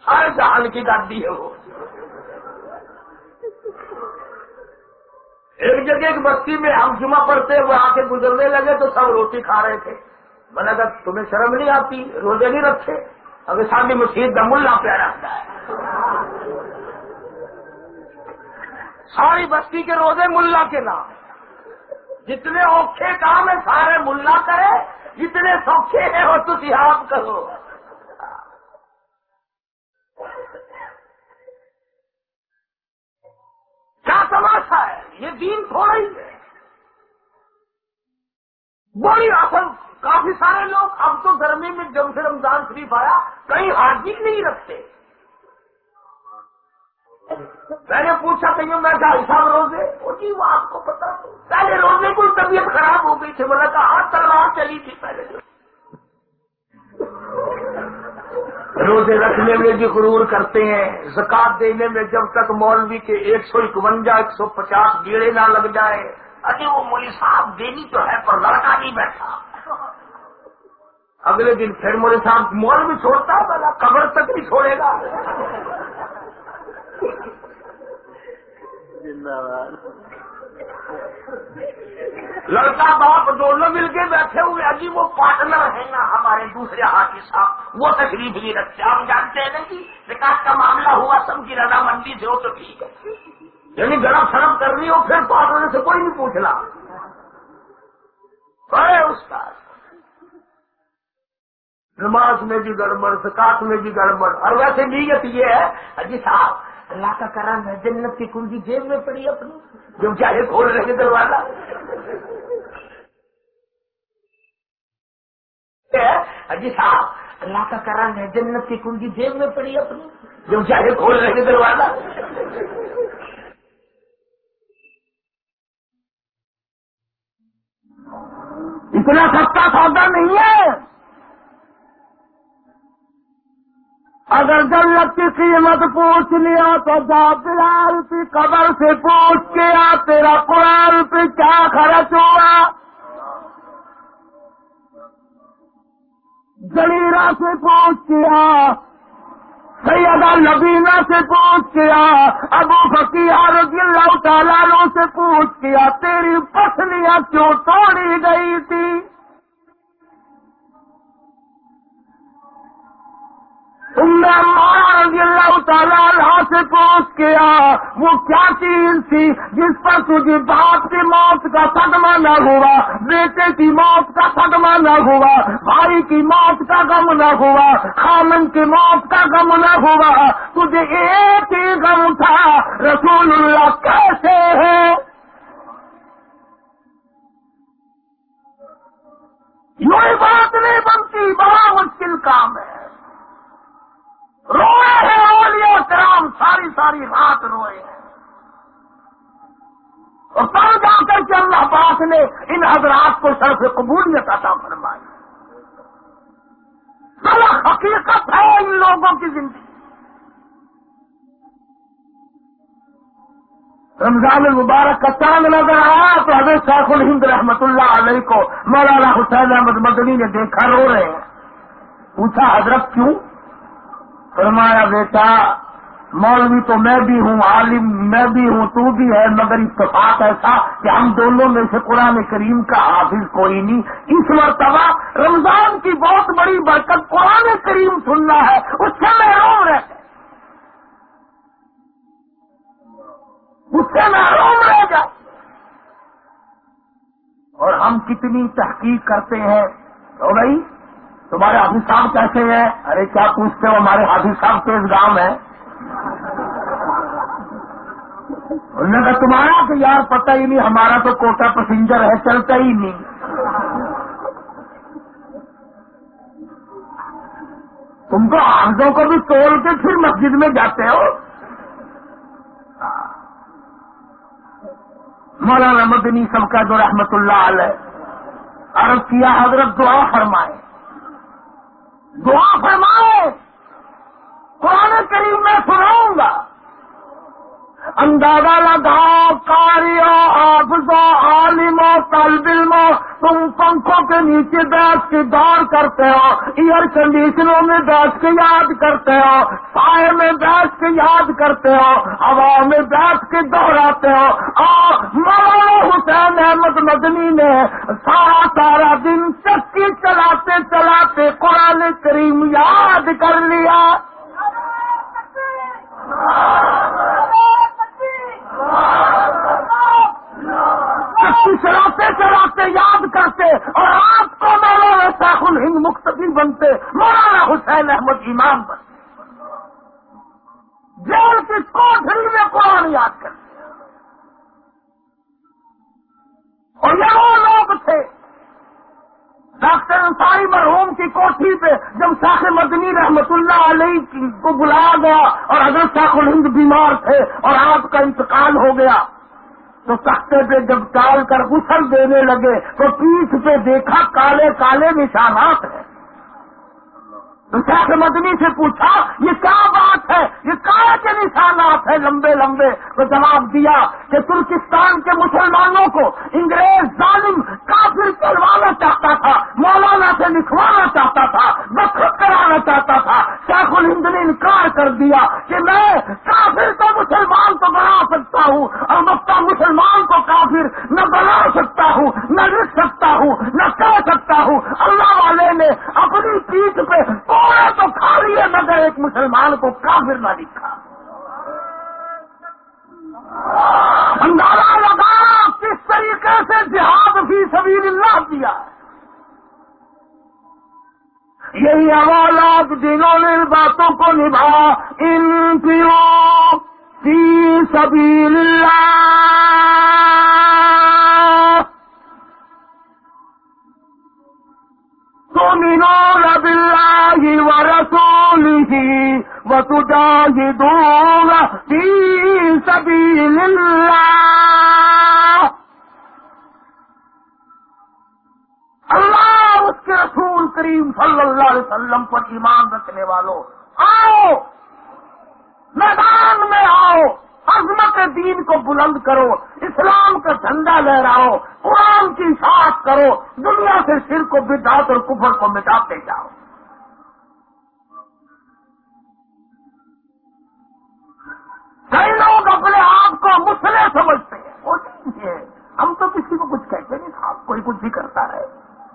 ہر جہان کی دادی ہے وہ۔ ایک جگہ ایک بستی میں ہم جمعہ پڑھتے وہ آ کے گزرنے لگے تو سب روٹی کھا رہے تھے۔ میں نے کہا، تمہیں شرم نہیں آتی؟ روزے نہیں رکھتے اگر سامنے مسیح دم اللہ پہ رکھتا ہے۔ ساری بستی کے روزے ملا کے نام۔ جتنے اوکھے کام ہے سارے ملا کرے۔ جتنے سوکھے ہیں، وہ تو آپ کرو۔ کیا تماشا ہے؟ یہ دین تھوڑا ہی ہے۔ بڑی اصل کافی سارے لوگ اب تو گرمی میں جب سے رمضان شریف آیا، کہیں حاضری نہیں رکھتے۔ میں نے پوچھا، کہیں میں کیا حساب روزے؟ وہ جی وہ آپ کو پتا پہلے روزے کوئی طبیعت خراب ہو گئی تھی بولا کہا ہاتھ تلوار چلی تھی پہلے روزے رکھنے میں بھی غرور کرتے ہیں، زکات دینے میں جب تک مولوی کے ایک سو اکونجا، ایک سو پچاس گیڑے نہ لگ جائے، ارے وہ مولی صاحب دینی تو ہے پر لڑکا نہیں بیٹھا۔ اگلے دن پھر مولوی صاحب مول بھی چھوڑتا ہے قبر تک نہیں چھوڑے گا۔ لڑکا باپ دونوں مل کے بیٹھے ہوئے، ابھی وہ پارٹنر ہے نا ہمارے دوسرے ہاتھی صاحب۔ وہ تکلیف نہیں رکھتے ہم جانتے ہیں نا کہ وکاس کا معاملہ ہوا سب کی رضامندی سے ہو تو ٹھیک ہے۔ یعنی گرم شرم کرنی ہو، پھر پارٹنر سے کوئی نہیں پوچھنا بڑے اس کا نماز میں بھی گڑبڑ سکاط میں بھی گڑبڑ۔ اور ویسے نیت یہ ہے اجی صاحب، اللہ کا کرم ہے، جنت کی کنجی جیب میں پڑی اپنی۔ جو چاہے کھول رہے گے دروازہ۔ اجی صاحب اللہ کا کرم ہے، جنت کی کنجی جیب میں پڑی اپنی، جو چاہے کھول رہے دروازہ۔ اتنا سستا سودا نہیں ہے۔ اگر جنت کی قیمت پوچھ لیا تو جا بلال کی قبر سے پوچھ کے آ، تیرا قرآن پہ کیا خرچ ہوا؟ جلیرا سے پوچھ کیا، سیدہ نبینا سے پوچھ کیا، ابو فقیہ رضی اللہ تعالیٰ سے پوچھ کیا، تیری پسلیاں کیوں توڑی گئی تھی؟ رضی اللہ تعالیٰ سے پوچھ کیا، وہ کیا چیز تھی جس پر تجھے باپ کی موت کا صدمہ نہ ہوا، بیٹے کی موت کا صدمہ نہ ہوا، بھائی کی موت کا غم نہ ہوا، خامن کی موت کا غم نہ ہوا، تجھے ایک ہی غم تھا، رسول اللہ کیسے ہے یہ بات نہیں بنتی بڑا مشکل کام ہے۔ روئے ہیں اولیاء کرام، ساری ساری رات روئے ہیں۔ اور تب جا کر کے اللہ پاک نے ان حضرات کو سر سے قبولیت عطا فرمائی۔ فرمائی حقیقت ہے ان لوگوں کی زندگی۔ رمضان المبارک کا چاند نظر آیا تو حضرت شیخ الہند رحمت اللہ علیہ کو مولانا حسین احمد مدنی نے دیکھا، رو رہے ہیں۔ پوچھا، حضرت کیوں؟ فرمایا، بیٹا، مولوی تو میں بھی ہوں، عالم میں بھی ہوں، تو بھی ہے، مگر اتفاق ایسا کہ ہم دونوں میں سے قرآن کریم کا حافظ کوئی نہیں. اس مرتبہ رمضان کی بہت بڑی برکت قرآن کریم سننا ہے، اس سے محروم رہتے اس سے محروم رہ جائے اور ہم کتنی تحقیق کرتے ہیں، تو بھائی تمہارے حافظ صاحب کیسے ہیں؟ ارے، کیا پوچھتے ہو؟ ہمارے حافظ صاحب تیز گام ہے انہوں نے کہا، تمہارا تو یار پتہ ہی نہیں، ہمارا تو کوٹا پسنجر ہے، چلتا ہی نہیں۔ تم تو حافظوں کو بھی توڑ کے پھر مسجد میں جاتے ہو۔ مولانا مدنی سب کا جو رحمت اللہ علیہ، عرض کیا، حضرت دعا فرمائے۔ دعا فرمائے قرآن کریم میں سناؤں گا۔ اندازہ لگاؤ کاریہ آفزو عالم طالب علمو تم پنکھوں کے نیچے بیٹھ کے دور کرتے ہو ایئر کنڈیشنوں میں بیٹھ کے یاد کرتے ہو سائے میں بیٹھ کے یاد کرتے ہو ہوا میں بیٹھ کے دوہراتے ہو اور مولانا حسین احمد مدنی نے سارا سارا دن چکی چلاتے چلاتے قرآن کریم یاد کر لیا چلاتے چلاتے یاد کرتے اور آپ کو مولانا شاخ الہند مختصر بنتے، مولانا حسین احمد امام بنتے جیل کی کوٹری میں قرآن یاد کرتے۔ اور یہ وہ لوگ تھے۔ ڈاکٹر انصاری مرحوم کی کوٹھی پہ جب شاخ مدنی رحمت اللہ علیہ کو بلایا گیا اور اگر شاخ الہند بیمار تھے اور آپ کا انتقال ہو گیا۔ تو تختے پہ جب ٹال کر غسل دینے لگے تو پیٹھ پہ دیکھا کالے کالے نشانات ہیں۔ شیخ مدنی سے پوچھا، یہ کیا بات ہے؟ یہ کیا کے نشانات ہیں؟ لمبے لمبے تو جواب دیا کہ ترکستان کے مسلمانوں کو انگریز ظالم، کافر چلوانا چاہتا تھا، مولانا سے لکھوانا چاہتا تھا بخت کرانا چاہتا تھا۔ شیخ الہند نے انکار کر دیا کہ میں کافر تو مسلمان کو بنا سکتا ہوں اور مکہ مسلمان کو کافر نہ بنا سکتا ہوں، نہ لکھ سکتا ہوں، نہ کہہ سکتا ہوں۔ اللہ والے نے اپنی پیٹ پہ تو کھا لیے مگر ایک مسلمان کو کافر نہ لکھا اندازہ لگا کس طریقے سے جہاد فی سبیل اللہ دیا یہی حوالات جنہوں نے باتوں کو نبھا۔ ان پیوں فی سبیل اللہ۔ بالله ورسوله وتجاهدون في سبيل الله اللہ اس کے رسول کریم صلی اللہ علیہ وسلم پر ایمان رکھنے والوں آؤ، میدان میں آؤ، عظمت دین کو بلند کرو، اسلام کا جھنڈا لہراؤ، قرآن کی ساتھ کرو، دنیا سے سر کو بدعت اور کفر کو مٹاتے جاؤ۔ اپنے آپ کو مسلے سمجھتے ہیں۔ وہ نہیں ہے۔ ہم تو کسی کو کچھ کہتے نہیں تھا کوئی کچھ بھی کرتا ہے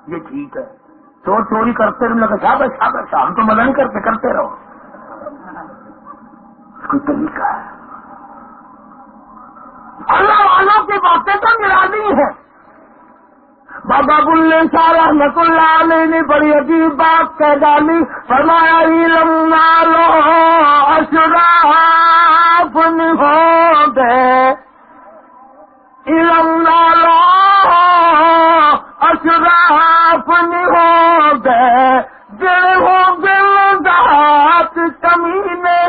یہ ٹھیک ہے۔ چور چوری کرتے رہے، لگا صاحب صاحب ہم تو مدد نہیں کرتے کرتے رہو۔ کوئی طریقہ ہے۔ اللہ والوں کی باتیں تو نرانی ہے بابا بلے شاہ رحمت اللہ علیہ نے بڑی عجیب بات کہہ ڈالی۔ فرمایا، علم نالو اشراف ہو گئے علم نالو ہو گئے دل ہو دل دات کمینے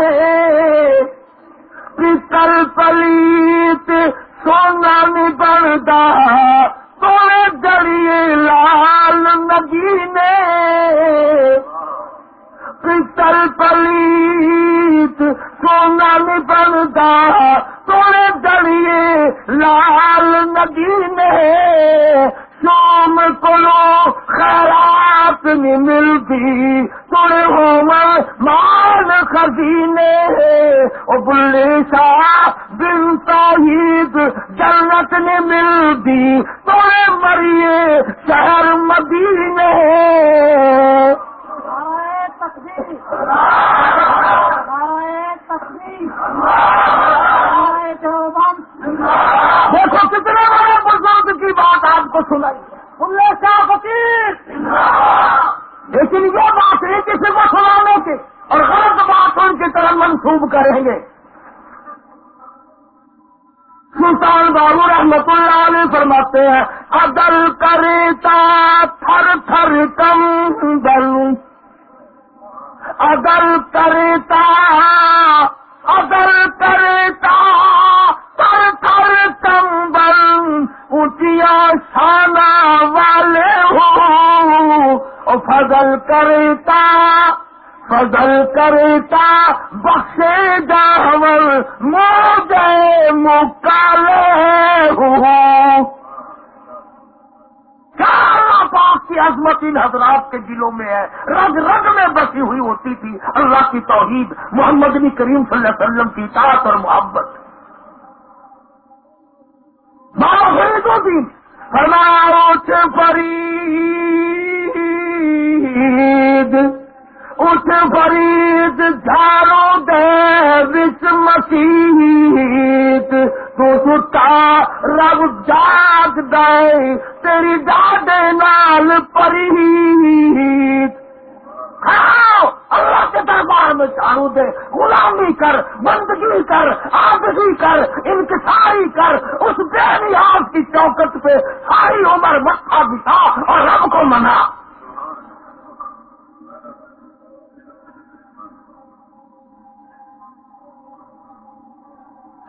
پتل پلیت سونا نہیں بنتا تھوڑے جڑیے لال نگینے پتل پلیت سونا نہیں بنتا تھوڑے جڑیے لال نگینے شام کو خیرات نہیں ملتی۔ تھوڑے ہومر مان خزینے، او بلے شاہ بن توحید جنت نہیں ملتی۔ تھوڑے مریے شہر مدینے۔ دیکھو کتنے بڑے بزرگ کی بات آپ کو سنائی. بلے شاہ فقیر! لیکن یہ بات نہیں کسی کو سنانے کی اور غلط بات ان کی طرح منسوب کریں گے۔ سلطان بابو رحمت اللہ علیہ فرماتے ہیں ادل کرتا تھر تھر کم دل ادل کرتا ادل اٹیا والے ہو فضل کرتا فضل کرتا، بخشے جاول موجے مکالے ہوں۔ اللہ پاک کی عظمت ان حضرات کے دلوں میں ہے۔ رگ رگ میں بسی ہوئی ہوتی تھی۔ اللہ کی توحید، محمد نبی کریم صلی اللہ علیہ وسلم کی اطاعت اور محبت۔ بابا فرید الدین فرمایا اٹھ فرید اٹھ فرید جھارو دے وچ مسیحت تو ستا رب جاگ دے، تیری ڈاڈے نال پریت کے دربار میں جھاڑو دے غلامی کر، بندگی کر آبدی کر، انکساری کر۔ اس بے نیاز کی چوکٹ پہ ساری عمر مٹھا بٹھا اور رب کو منا۔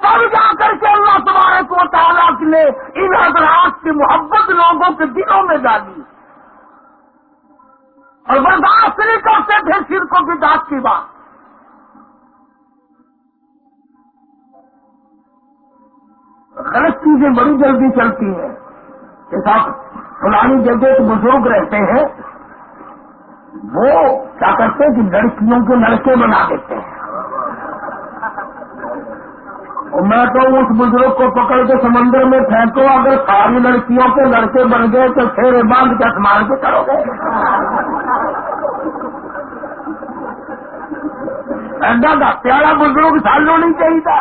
تب جا کر کے اللہ تبارک و تعالیٰ نے ان حضرات کی محبت لوگوں کے دلوں میں ڈالی۔ اور برداشت نہیں کرتے تھے سرکوں کی دانت کی بات۔ غلط چیزیں بڑی جلدی چلتی ہیں۔ جیسا فلانی جگہ کے بزرگ رہتے ہیں، وہ کیا کرتے ہیں کہ لڑکیوں کے لڑکے بنا دیتے ہیں۔ اور میں تو اس بزرگ کو پکڑ کے سمندر میں پھینکو اگر ساری لڑکیوں کے لڑکے بن گئے تو پھر باندھ کے مار کے کرو گے۔ ایڈا کا پیارا بزرگ سالوں نہیں چاہیے تھا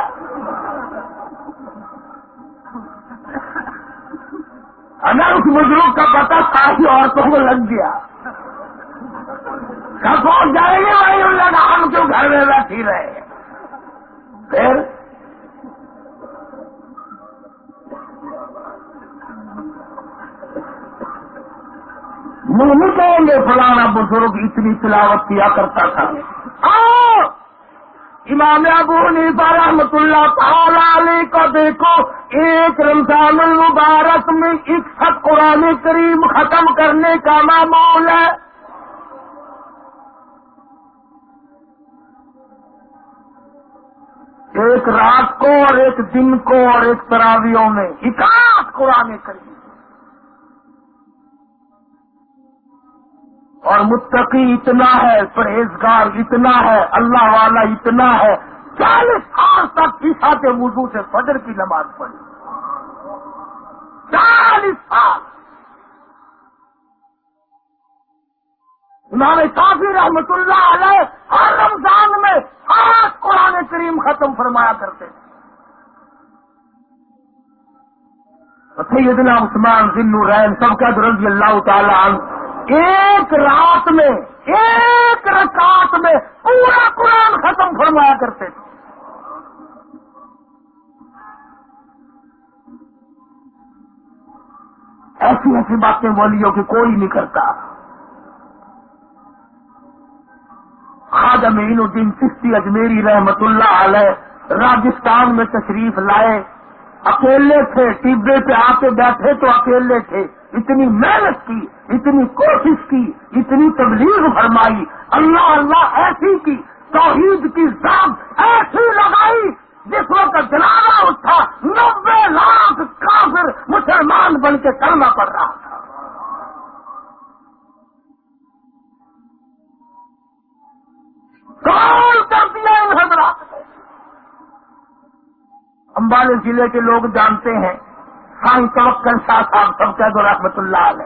اگر اس بزرگ کا پتا ساری عورتوں کو لگ گیا، سب جائیں گے بھائی ان لگا ہم کیوں گھر میں بیٹھی رہے۔ پھر نہیں کہیں گے فلانا بزرگ اتنی تلاوت کیا کرتا تھا۔ امام ابو نیفا رحمت اللہ تعالی علیہ کو دیکھو، ایک رمضان المبارک میں اکسٹھ قرآن کریم ختم کرنے کا معمول ہے۔ ایک رات کو اور ایک دن کو اور ایک تراویوں میں اکاس قرآن کریم۔ اور متقی اتنا ہے، پرہیزگار اتنا ہے، اللہ والا اتنا ہے۔ چالیس سال تک پیسا کے وضو سے فجر کی نماز پڑھی۔ چالیس سال۔ امام کافی رحمت اللہ علیہ ہر رمضان میں آج قرآن کریم ختم فرمایا کرتے سیدنا عثمان ذل الرین سب کا رضی اللہ تعالی عنہ ایک رات میں، ایک رکعت میں پورا قرآن ختم فرمایا کرتے تھے۔ ایسی ایسی باتیں بولی کہ کوئی نہیں کرتا۔ آج امین الدین چشتی اجمیری رحمت اللہ علیہ راجستھان میں تشریف لائے۔ اکیلے تھے، ٹیبے پہ آ کے بیٹھے تو اکیلے تھے۔ اتنی محنت کی، اتنی کوشش کی، اتنی تبلیغ فرمائی۔ اللہ اللہ ایسی کی، توحید کی ذات ایسی لگائی، جس وقت جنازہ اٹھا نبے لاکھ کافر مسلمان بن کے کرنا پڑ رہا تھا۔ کون کر دیا ان حضرات؟ امبالی ضلع کے لوگ جانتے ہیں۔ خان توکل شاہ صاحب سب کے دو رحمت اللہ علیہ۔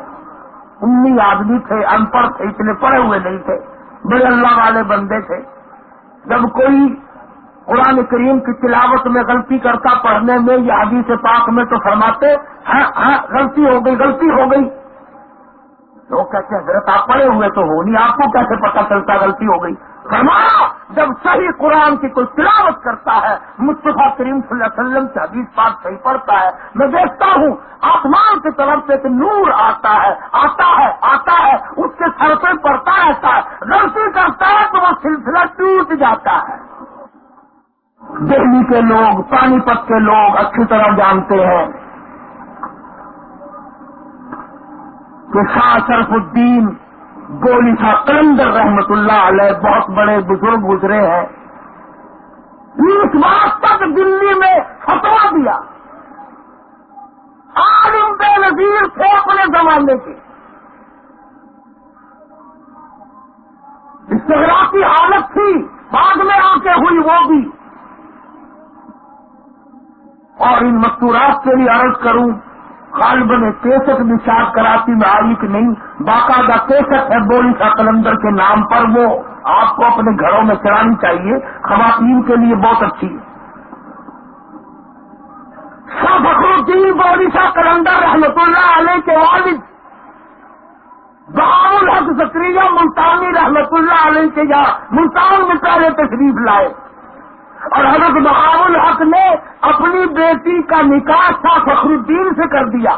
امی آدمی تھے ان پڑھ تھے، اتنے پڑھے ہوئے نہیں تھے، بڑے اللہ والے بندے تھے۔ جب کوئی قرآن کریم کی تلاوت میں غلطی کرتا پڑھنے میں یا حدیث پاک میں تو فرماتے ہاں ہاں غلطی ہو گئی، غلطی ہو گئی۔ لوگ کہتے ہیں، حضرت آپ پڑے ہوئے تو ہو نہیں، آپ کو کیسے پتا چلتا غلطی ہو گئی؟ فرمایا جب صحیح قرآن کی کوئی تلاوت کرتا ہے، مصطفیٰ کریم صلی اللہ علیہ وسلم سے حدیث پاک صحیح پڑھتا ہے۔ میں دیکھتا ہوں، آسمان کی طرف سے ایک نور آتا ہے آتا ہے آتا ہے، اس کے سر پہ پڑتا رہتا ہے۔ غلطی کرتا ہے تو وہ سلسلہ ٹوٹ جاتا ہے۔ دہلی کے لوگ، پانی پت کے لوگ اچھی طرح جانتے ہیں کہ شاہ شرف الدین گولی شاہ کلندر رحمت اللہ علیہ بہت بڑے بزرگ گزرے ہیں۔ اس بات تک دلی میں فتوا دیا۔ عالم بے نظیر تھے اپنے زمانے کے۔ استغراقی حالت تھی، بعد میں آ کے ہوئی وہ بھی۔ اور ان مستورات کے لیے عرض کروں غالب نے کیسٹ بھی شاد کراتی میں آئی کہ نہیں، باقاعدہ کیسٹ ہے بولی کا کلندر کے نام پر، وہ آپ کو اپنے گھروں میں چلانی چاہیے، خواتین کے لیے بہت اچھی۔ ہے فخر الدین بولی کا کلندر رحمت اللہ علیہ کے والد بہار الحق زکریہ ملتانی رحمت اللہ علیہ کے یہاں ملتان میں پہلے تشریف لائے۔ اور حضرت بہار الحق نے اپنی بیٹی کا نکاح تھا فخر الدین سے کر دیا۔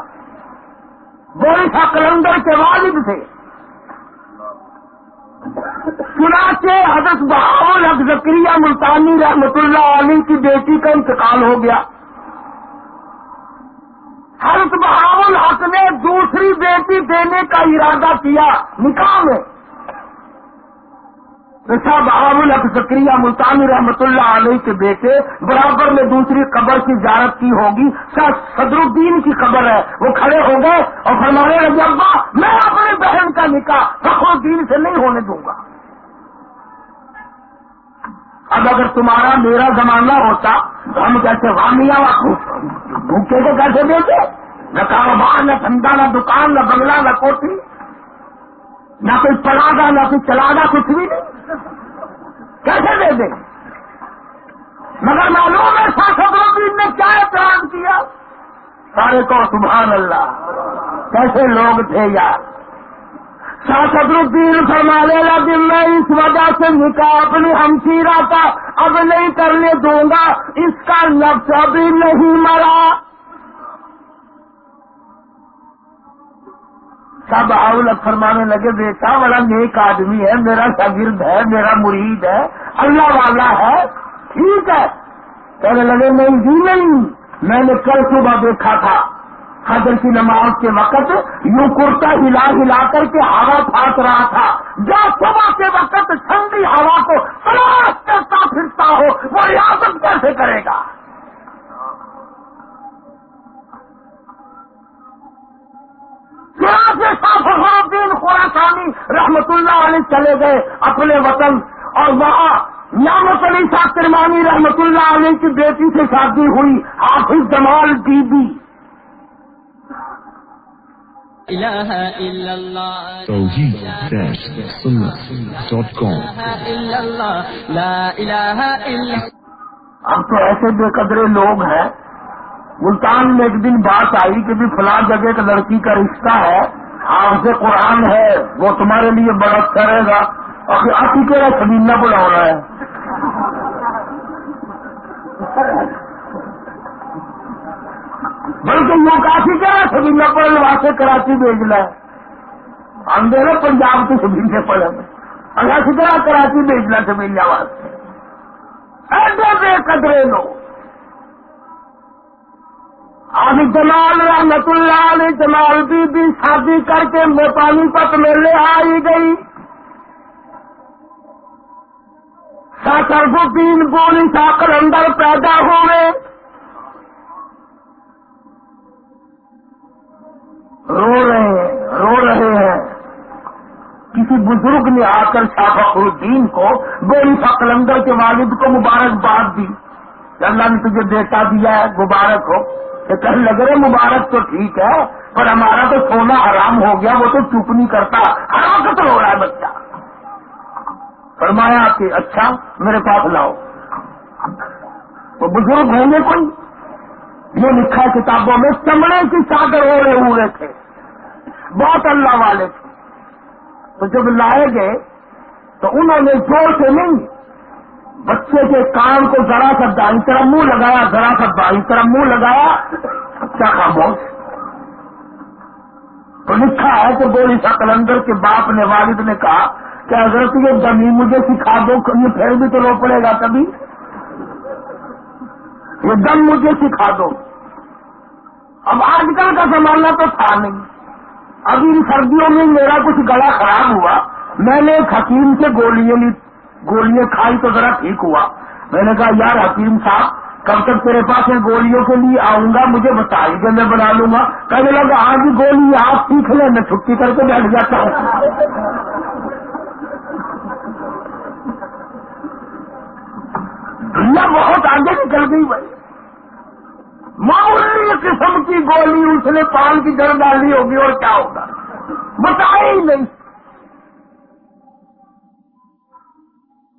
بولی تھا کلندر کے والد سے چنانچہ حضرت بہار الحق زکریہ ملتانی رحمت اللہ علیہ کی بیٹی کا انتقال ہو گیا۔ حضرت بہار الحق نے دوسری بیٹی دینے کا ارادہ کیا نکاح میں۔ صاحب الحق زکریہ ملتانی رحمت اللہ علیہ کے بیٹے، برابر میں دوسری قبر کی زیارت کی ہوگی، شاہ صدر الدین کی قبر ہے، وہ کھڑے ہو گئے اور فرمانے لگے، ابا، میں اپنی بہن کا نکاح فخر الدین سے نہیں ہونے دوں گا۔ اب اگر تمہارا میرا زمانہ ہوتا، تو ہم کیسے وامیا بھوکے کو کیسے دیتے نہ کاروبار، نہ دھندا، نہ دکان، نہ بنگلہ، نہ کوٹھی۔ نہ کوئی پڑا گا نہ کوئی چلا گا کچھ بھی نہیں۔ کیسے دے دیں؟ مگر معلوم ہے شاخر الدین نے کیا احترام کیا؟ سارے کو سبحان اللہ۔ کیسے لوگ تھے یار؟ شاہ صدر الدین فرمانے لگے، میں اس وجہ سے نکاح اپنی ہمشیرہ کا اب نہیں کرنے دوں گا۔ اس کا نفس ابھی نہیں مرا۔ سب آؤ فرمانے لگے، بیٹا، بڑا نیک آدمی ہے، میرا شاگرد ہے، میرا مرید ہے، اللہ والا ہے، ٹھیک ہے۔ کہنے لگے، نہیں جی نہیں، میں نے کل صبح دیکھا تھا۔ حضر کی نماز کے وقت یوں کرتا ہلا ہلا کر کے ہوا پھانس رہا تھا۔ جو صبح کے وقت ٹھنڈی ہوا کو تلاش کرتا پھرتا ہو، وہ ریاست کیسے کرے گا؟ الدین خوراسانی رحمت اللہ علیہ چلے گئے اپنے وطن اور وہاں نعمت علی صاحب کرمانی رحمت اللہ علیہ کی بیٹی سے شادی ہوئی حافظ جمال بی بی اب تو ایسے بے قدرے لوگ ہیں ملتان میں ایک دن بات آئی کہ بھی فلاں جگہ ایک لڑکی کا رشتہ ہے، آپ سے قرآن ہے، وہ تمہارے لیے بڑا اچھا رہے گا۔ اور آپ ہی کہہ رہے نہ بڑا ہونا ہے۔ بلکہ وہ کافی کہہ رہا سبینہ پڑھنے وہاں سے کراچی بھیجنا ہے ہم دے رہے پنجاب کے سبھی پڑھے۔ اللہ سے کراچی بھیجنا سبینہ واسطے۔ ایسے بے قدرے لوگ۔ اب جمال رحمت اللہ علیہ، جمال بی بی شادی کر کے موپانی پت میلے آئی گئی۔ ساکر تین بولی ساکر اندر پیدا ہوئے۔ رو رہے ہیں، رو رہے ہیں۔ کسی بزرگ نے آ کر شاہ الدین کو بولی سا کے والد کو مبارکباد دی۔ اللہ نے تجھے بیٹا دیا ہے، مبارک ہو۔ کہنے لگ رہے مبارک تو ٹھیک ہے، پر ہمارا تو سونا حرام ہو گیا، وہ تو چپ نہیں کرتا، حرام تو ہو رہا ہے بچہ. فرمایا کہ اچھا میرے پاس لاؤ. تو بزرگ ہوں گے کوئی؟ یہ لکھا کتابوں میں چمڑے کی چادر اوڑے ہوئے تھے، بہت اللہ والے تھے۔ تو جب لائے گئے، تو انہوں نے زور سے نہیں بچے کے کان کو ذرا سا دائیں طرح منہ لگایا، ذرا سا دائیں طرح منہ لگایا اچھا خاموش تو لکھا ہے کہ بولی سا کلندر کے باپ نے، والد نے کہا کہ اگر یہ دمی مجھے سکھا دو، یہ پھر بھی تو رو پڑے گا کبھی۔ یہ دم مجھے سکھا دو۔ اب آج کل کا زمانہ تو تھا نہیں۔ اب ان سردیوں میں میرا کچھ گلا خراب ہوا۔ میں نے ایک حکیم سے گولیاں لی۔ گولیاں کھائی تو ذرا ٹھیک ہوا۔ میں نے کہا، یار حکیم صاحب، کب تک تیرے پاس میں گولیوں کے لیے؟ آؤں گا، مجھے بتائی کہ میں بنا لوں گا۔ کہنے لگا آج گولی آپ سیکھ لیں، میں چھٹی کر کے بیٹھ جاتا ہوں۔ دنیا بہت آگے نکل گئی بھائی۔ معمولی قسم کی گولی اس نے پان کی جڑ ڈالی ہوگی اور کیا ہوگا؟ بتائی ہی نہیں۔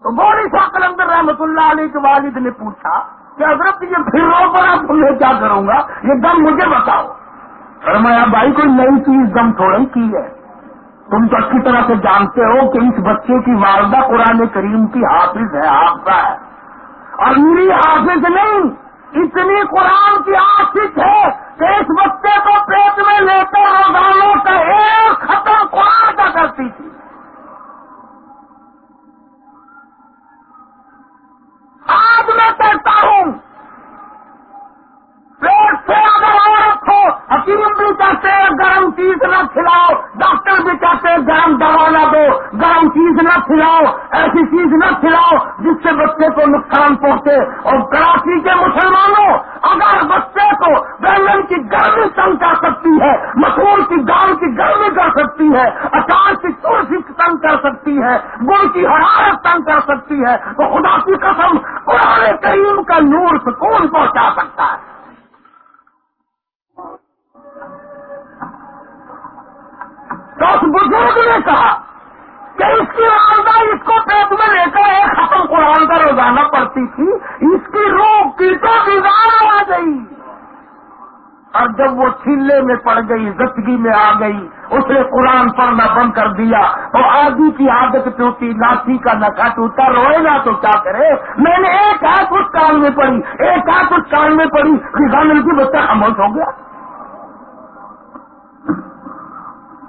تو بولی سا کلندر رحمت اللہ علیہ کے والد نے پوچھا کہ حضرت یہ پھر رو پڑا تمہیں کیا کروں گا، یہ دم مجھے بتاؤ۔ فرمایا، بھائی، کوئی نئی چیز دم تھوڑی کی ہے۔ تم تو اچھی طرح سے جانتے ہو کہ اس بچے کی والدہ قرآن کریم کی حافظ ہے حافظہ ہے۔ اور میری حافظ نہیں، اتنی قرآن کی آفت ہے کہ اس بچے کو پیٹ میں لے کر روزانوں کا ایک ختم قرآن کا کرتی تھی۔ آج میں کہتا ہوں۔ پیٹ سے اگر عورت ہو حکیم بھی کہتے ہیں، گرم چیز نہ کھلاؤ۔ ڈاکٹر بھی کہتے ہیں، گرم دوا نہ دو۔ گرم چیز نہ کھلاؤ، ایسی چیز نہ کھلاؤ جس سے بچے کو نقصان پہنچے۔ اور کراچی کے مسلمانوں، اگر بچے کو بینگن کی گرمی تنگ کر سکتی ہے مسور کی دال کی گرمی کر سکتی ہے، اچار کی تلسی تنگ کر سکتی ہے گڑ کی حرارت تنگ کر سکتی ہے، تو خدا کی قسم قرآن کریم کا نور سکون پہنچا سکتا ہے تو اس بزرگ نے کہا کہ اس کی والدہ اس کو پیٹ میں لے کر ایک ختم قرآن کا روزانہ تھی، اس کی روح کیٹوں کی آ گئی۔ اور جب وہ چھلے میں پڑ گئی، زچگی میں آ گئی اس نے قرآن پڑھنا بند کر دیا۔ اور آدھی کی عادت ٹوٹی لاٹھی کا نکا ٹوٹا، روئے گا تو کیا کرے؟ میں نے ایک ہاتھ اس کان میں پڑی ایک ہاتھ اس کان میں پڑی خزان مل کی بچہ خاموش ہو گیا۔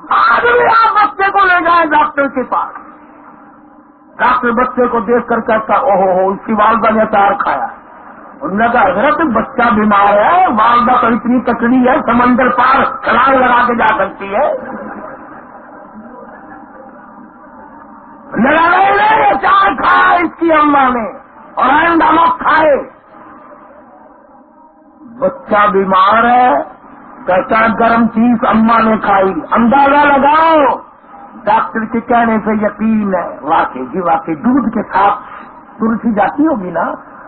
آج بھی آپ بچے کو لے جائیں ڈاکٹر کے پاس۔ ڈاکٹر بچے کو دیکھ کر کہتا او ہو اس کی والدہ نے چار کھایا۔ انہوں نے کہا، حضرت، بچہ بیمار ہے، والدہ تو اتنی کچڑی ہے، سمندر پار چھلانگ لگا کے جا سکتی ہے۔ لگا چار کھایا اس کی اما نے اور آئندہ مت کھائے۔ بچہ بیمار ہے کیسا گرم چیز اما نے کھائی، اندازہ لگاؤ۔ ڈاکٹر کے کہنے سے یقین ہے، واقعی جی واقعی دودھ کے ساتھ تلسی جاتی ہوگی نا،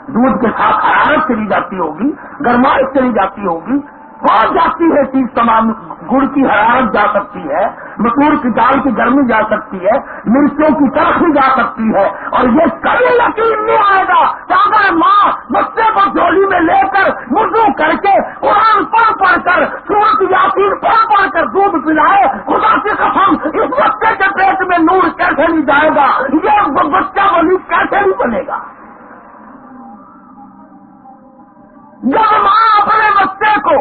دودھ کے ساتھ حرارت چلی جاتی ہوگی، گرمائش چلی جاتی ہوگی بہت جاتی ہے چیز تمام، گڑ کی حرارت جا سکتی ہے مسور کی دال کی گرمی جا سکتی ہے، مرچوں کی ترقی جا سکتی ہے، اور یہ کبھی یقین نہیں آئے گا کہ اگر ماں بچے کو جولی میں لے کر مردو کر کے قرآن پڑھ پڑھ کر، سورت یاسین پڑھ پڑھ کر دودھ پلائے، خدا کی قسم اس بچے کے پیٹ میں نور کیسے نہیں جائے گا؟ یہ بچہ ولی کیسے نہیں بنے گا؟ جب ماں اپنے بچے کو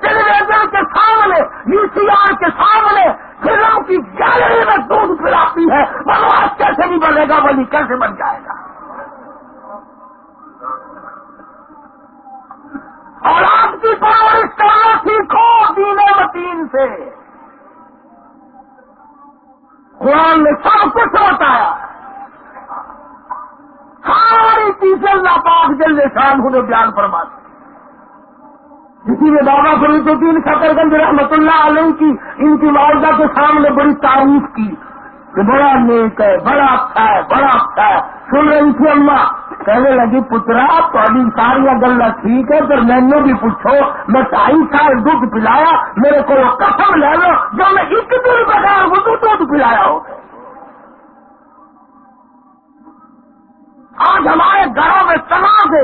ٹیلی ویژن کے سامنے یو سی آر کے سامنے فلم کی گیلری میں دودھ پلاتی ہے۔ بنواس کیسے نہیں بنے گا؟ ولی کیسے بن جائے گا؟ اور آپ کی پرورش کرنا سیکھو دین متین سے۔ قرآن نے سب کچھ بتایا ساری چیزیں ناپاک جل شان ہونے بیان فرماتے اسی میں بابا فرید الدین خطر گنج رحمت اللہ علیہ کی، ان کی والدہ کے سامنے بڑی تعریف کی کہ بڑا نیک ہے، بڑا اچھا ہے، بڑا اچھا ہے۔ سن رہی تھی اما، کہنے لگی، پترا تو ساری گلا ٹھیک ہے پھر میں نے بھی پوچھو۔ میں ڈھائی سال دودھ پلایا، میرے کو قسم لے لو، جو میں ایک دن بغیر وہ دودھ پلایا ہو۔ آج ہمارے گھروں میں تناز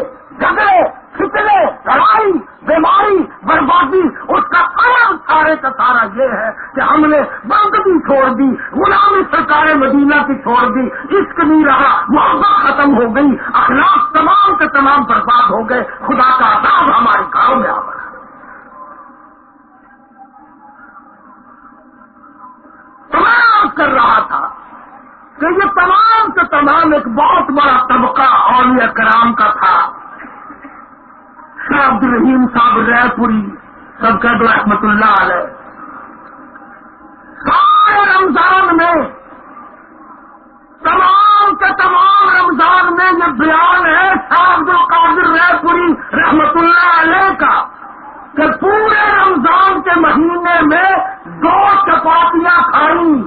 جھگڑے فتنے، لڑائی، بیماری، بربادی اس کا الگ سارے کا سارا یہ ہے کہ ہم نے بندگی چھوڑ دی، غلامی سرکار مدینہ کی چھوڑ دی عشق نہیں رہا، محبت ختم ہو گئی، اخلاق تمام کے تمام برباد ہو گئے، خدا کا عذاب ہمارے گاؤں میں آ پڑا تمام کر رہا تھا کہ یہ تمام کے تمام ایک بہت بڑا طبقہ اولیاء کرام کا تھا۔ شاہ عبد الرحیم صاحب رے پوری سب کا دو رحمت اللہ علیہ۔ سارے رمضان میں، تمام کے تمام رمضان میں یہ بیان ہے شاہ عبد القادر رے پوری رحمت اللہ علیہ کا، کہ پورے رمضان کے مہینے میں دو چپاتیاں کھائیں۔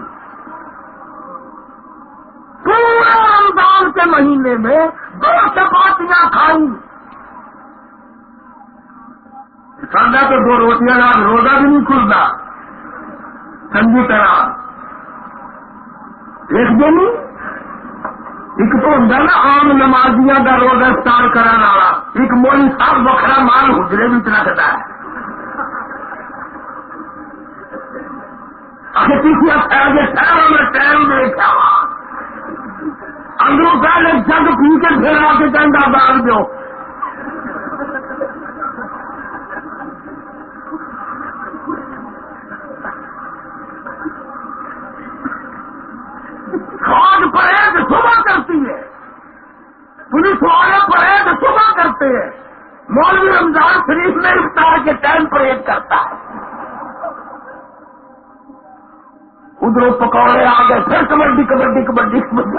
پورے رمضان کے مہینے میں دو چپاتیاں کھائیں۔ کھانا تو دو روٹیاں نال روزہ بھی نہیں کھلتا۔ سنجی طرح ایک دن ایک تو ہوں نا آم نمازیاں کا روزہ اسٹار کرنے والا۔ ایک مولی صاحب بکرا مال حجرے بھی رکھتا ہے۔ اگر کسی اچھا شہروں میں ٹائم دیکھا اندروں پہلے جگ پی کے پھر آ کے کہنا باغ دو۔ فوج پریڈ صبح کرتی ہے۔ پولیس والے پریڈ صبح کرتے ہیں۔ مولوی رمضان شریف میں افطار کے ٹائم پریڈ کرتا ہے۔ ادھر پکوڑے آ گئے، پھر کبڈی کبڈی کبڈی کبڈی۔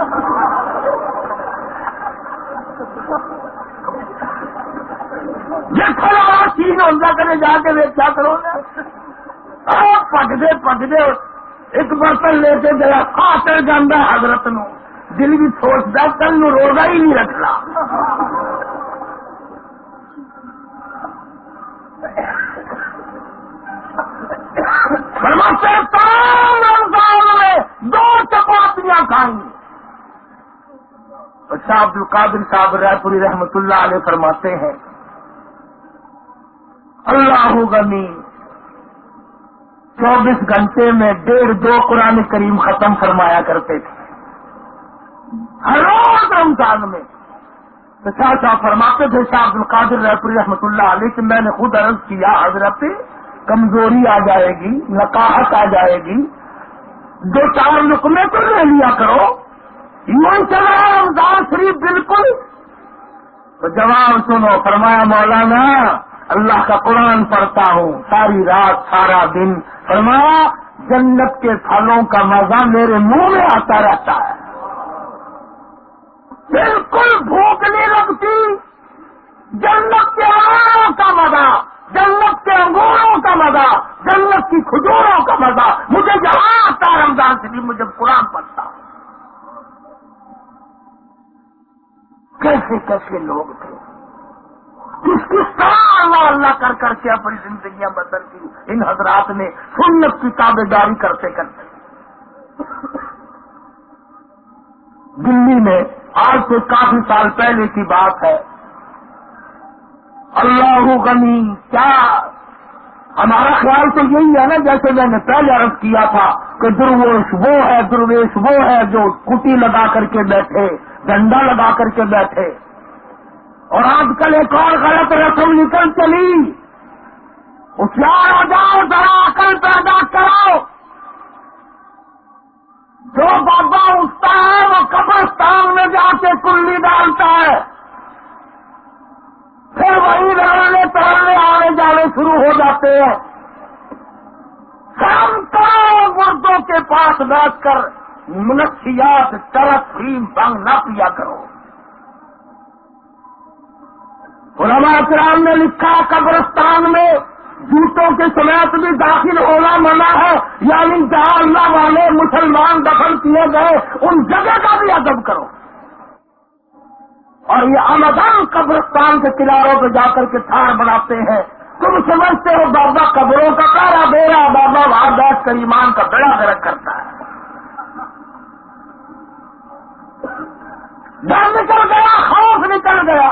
جی دیکھو چیز ہوتا کرے جا کے ویچا کرو پٹ دے پٹ دے۔ ایک برتن لے کے گیا کھاتے جانا حضرت نو۔ دل بھی سوچتا، کل نو روزہ ہی نہیں رکھنا فرماتے تمام رمضان میں دو چپاتیاں کھائیں۔ شاہ عبد القادر صاحب رائے پوری رحمت اللہ علیہ فرماتے ہیں، اللہ غنی۔ چوبیس گھنٹے میں ڈیڑھ دو قرآن کریم ختم فرمایا کرتے تھے۔ ہر روز رمضان میں۔ تو شاہ صاحب فرماتے تھے، شاہ عبد القادر رائے پوری رحمت اللہ علیہ کہ میں نے خود عرض کیا، حضرت کمزوری آ جائے گی نقاہت آ جائے گی۔ دو چار لکمے تو لے لیا کرو۔ یوں چلا رمضان شریف بالکل۔ تو جواب سنو، فرمایا مولانا اللہ کا قرآن پڑھتا ہوں، ساری رات، سارا دن۔ فرمایا، جنت کے پھلوں کا مزہ میرے منہ میں آتا رہتا ہے۔ بالکل بھوک نہیں لگتی۔ جنت کے آموں کا مزہ، جنت کے انگوروں کا مزہ، جنت کی کھجوروں کا مزہ۔ مجھے جہاں آتا رمضان سے بھی مجھے قرآن پڑتا کیسے کیسے لوگ تھے؟ کس کس طرح اللہ اللہ کر کر کے اپنی زندگیاں بدل کی ان حضرات نے سنت کی تابے داری کرتے کرتے۔ دلی میں آج سے کافی سال پہلے کی بات ہے۔ اللہ غنی، کیا؟ ہمارا خیال تو یہی ہے نا، جیسے میں نے پہلے عرض کیا تھا کہ درویش وہ ہے، درویش وہ ہے جو کٹی لگا کر کے بیٹھے ڈنڈا لگا کر کے بیٹھے۔ اور آج کل ایک اور غلط رسم نکل چلی۔ ہوشیار ہو جاؤ، ذرا عقل پیدا کرو جو بابا اٹھتا ہے، وہ قبرستان میں جا کے کلی ڈالتا ہے۔ پھر وہی لڑنے ترنے آنے جانے شروع ہو جاتے ہیں۔ شام کرو مردوں کے پاس بیٹھ کر منشیات چرس فریم بنگ نہ پیا کرو۔ علماء کرام نے لکھا قبرستان میں جوتوں کے سمیت بھی داخل ہونا منع ہے یعنی جہاں اللہ والے مسلمان دخل کیے گئے، ان جگہ کا بھی ادب کرو۔ اور یہ آمدان قبرستان کے کناروں پہ جا کر کے تھار بناتے ہیں۔ تم سمجھتے ہو بابا قبروں کا کارا بیڑا بابا وہاں بیٹھ کر ایمان کا بیڑا گرک کرتا ہے۔ ڈر نکل گیا، خوف نکل گیا۔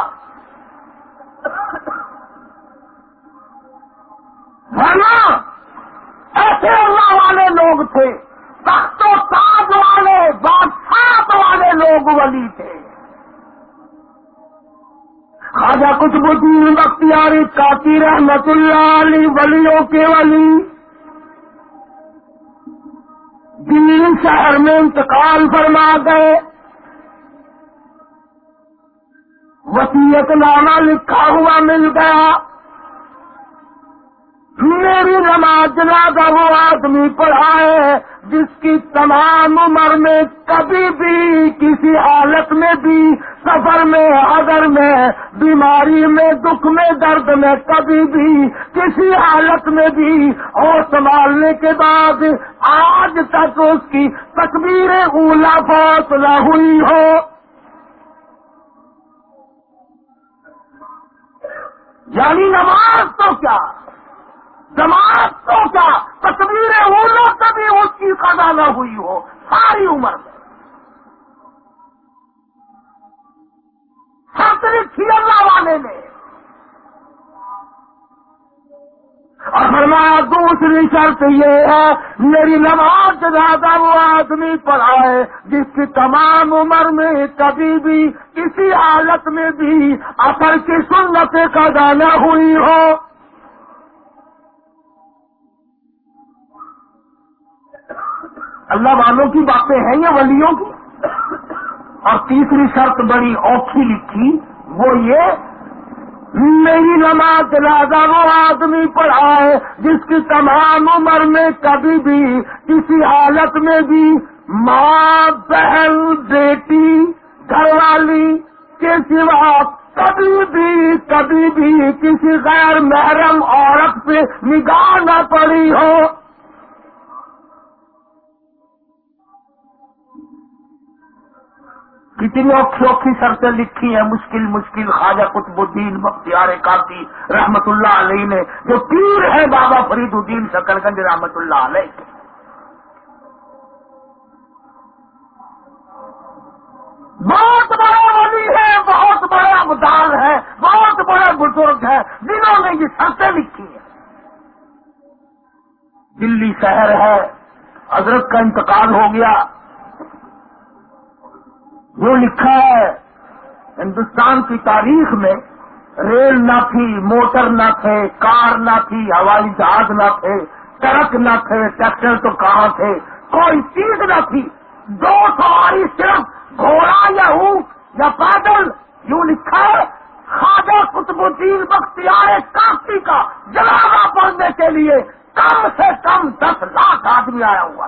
ورنہ ایسے اللہ والے لوگ تھے تخت و تاج والے، بادشاہ والے لوگ ولی تھے۔ خواجہ کچھ بدین بختیاری کاتی رحمت اللہ علی ولیوں کے ولی۔ دین شہر میں انتقال فرما گئے۔ وسیعت نامہ لکھا ہوا مل گیا۔ میری نماز جنازہ وہ آدمی پڑھائے جس کی تمام عمر میں کبھی بھی کسی حالت میں بھی سفر میں، اگر میں بیماری میں، دکھ میں، درد میں کبھی بھی کسی حالت میں بھی اور سنبھالنے کے بعد آج تک اس کی تصویر اولا فوت نہ ہوئی ہو۔ یعنی نماز تو کیا؟ نماز تو کیا؟ تصویر اولو لوگ کبھی اس کی قضا نہ ہوئی ہو، ساری عمر میں۔ شرط لکھی اللہ والے نے۔ اور فرمایا، دوسری شرط یہ ہے، میری نماز زیادہ وہ آدمی پڑھائے جس کی تمام عمر میں کبھی بھی کسی حالت میں بھی اثر کی سنت قضا نہ ہوئی ہو۔ اللہ والوں کی باتیں ہیں یا ولیوں کی؟ اور تیسری شرط بڑی اوکھی لکھی وہ یہ میری نماز جنازہ وہ آدمی پڑھا ہے جس کی تمام عمر میں کبھی بھی، کسی حالت میں بھی، ماں، بہن، بیٹی، گھر والی کے سوا کبھی بھی کبھی بھی کسی غیر محرم عورت پہ نگاہ نہ پڑی ہو۔ کتنی اوکھی اوکھی شرطیں لکھی ہیں، مشکل مشکل، خواجہ قطب الدین بختیار کافی رحمت اللہ علیہ نے، جو پیر ہے بابا فرید الدین شکر گنج، رحمت اللہ علیہ بہت بڑا ولی ہے، بہت بڑا مدال ہے، بہت بڑا بزرگ ہے۔ جنہوں نے یہ شرطیں لکھی ہیں۔ دلی شہر ہے، حضرت کا انتقال ہو گیا۔ وہ لکھا ہے، ہندوستان کی تاریخ میں ریل نہ تھی، موٹر نہ تھے، کار نہ تھی، ہوائی جہاز نہ تھے، ٹرک نہ تھے، ٹریکٹر تو کہاں تھے؟ کوئی چیز نہ تھی۔ دو سواری صرف گھوڑا یا اونٹ یا پیدل، یوں لکھا ہے، خواجہ قطب الدین بختیار کافی کا جنازہ پڑھنے کے لیے کم سے کم دس لاکھ آدمی آیا ہوا۔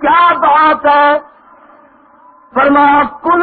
کیا بات ہے فرما کل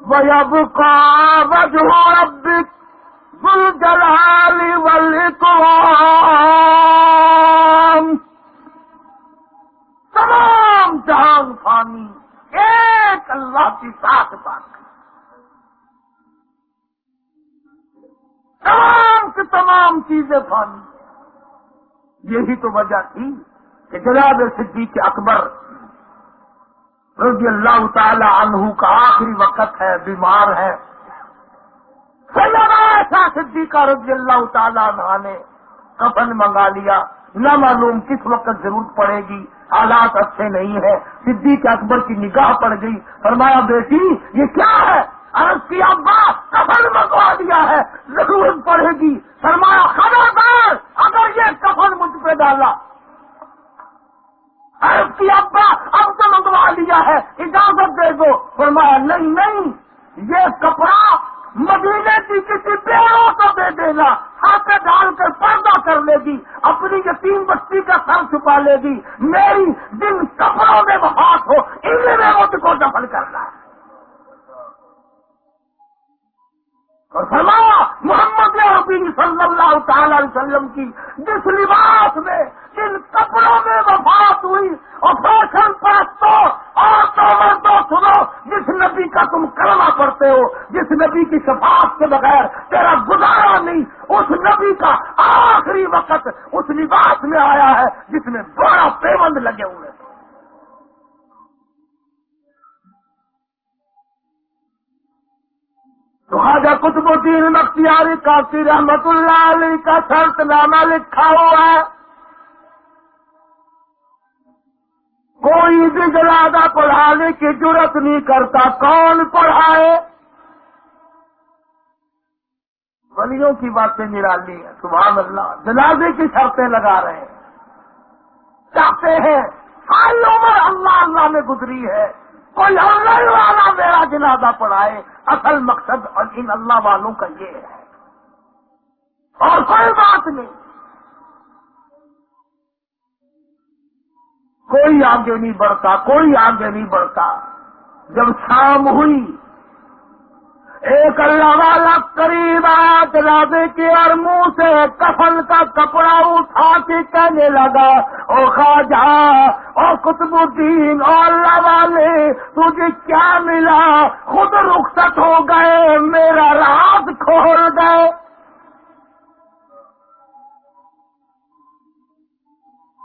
ويبقى وجه ربك ذل جلال والإكرام تمام جہاں فانی ایک اللہ کی ذات تمام تمام چیزیں فانی یہی تو وجہ تھی کہ جناب صدیق اکبر رضی اللہ تعالی عنہ کا آخری وقت ہے، بیمار ہے۔ ایسا صدیق رضی اللہ تعالی عنہ نے کفن منگا لیا۔ نہ معلوم کس وقت ضرورت پڑے گی، حالات اچھے نہیں ہے صدیق اکبر کی نگاہ پڑ گئی۔ فرمایا، بیٹی، یہ کیا ہے؟ عرض کی ابا کفن منگوا دیا ہے ضرورت پڑے گی۔ فرمایا، خبردار، اگر یہ کفن مجھ پہ ڈالا۔ کی، ابا، اب تو منگوا دیا ہے، اجازت دے دو۔ فرمایا، نہیں نہیں، یہ کپڑا مدینے کی کسی پیڑوں کو دے دینا۔ ہاتھ ڈال کر پردہ کر لے گی، اپنی یتیم بستی کا سر چھپا لے گی۔ میری جن کپڑوں میں وفات ہو ان میں مجھ کو دفن کرنا ہے۔ اور فرمایا، محمد حبیب صلی اللہ تعالی علیہ وسلم کی جس لباس میں، جن کپڑوں میں وفات ہوئی، اور فیشن پرستوں اور تو مردوں سنو، جس نبی کا تم کلمہ پڑھتے ہو، جس نبی کی شفاعت کے بغیر تیرا گزارا نہیں، اس نبی کا آخری وقت اس لباس میں آیا ہے، جس میں بڑا پیمند لگے ہوئے تو خواجہ قطب الدین مختیاری کافی رحمت اللہ علی کا شرط نامہ لکھا ہوا ہے۔ کوئی بھی جلادہ پڑھانے کی ضرورت نہیں کرتا، کون پڑھائے؟ ولیوں کی باتیں نرالی ہیں، سبحان اللہ جنازے کی شرطیں لگا رہے ہیں۔ چاہتے ہیں ساری عمر اللہ اللہ میں گزری ہے۔ کوئی اللہ والا میرا جنازہ پڑھائے اصل مقصد اور ان اللہ والوں کا یہ ہے۔ اور کوئی بات نہیں۔ کوئی آگے نہیں بڑھتا، کوئی آگے نہیں بڑھتا۔ جب شام ہوئی، ایک اللہ والا قریب آیا جنازے کے اور منہ سے کفن کا کپڑا اٹھا کے کہنے لگا، او خواجہ او قطب الدین او اللہ والے، تجھے کیا ملا؟ خود رخصت ہو گئے، میرا راز کھول گئے۔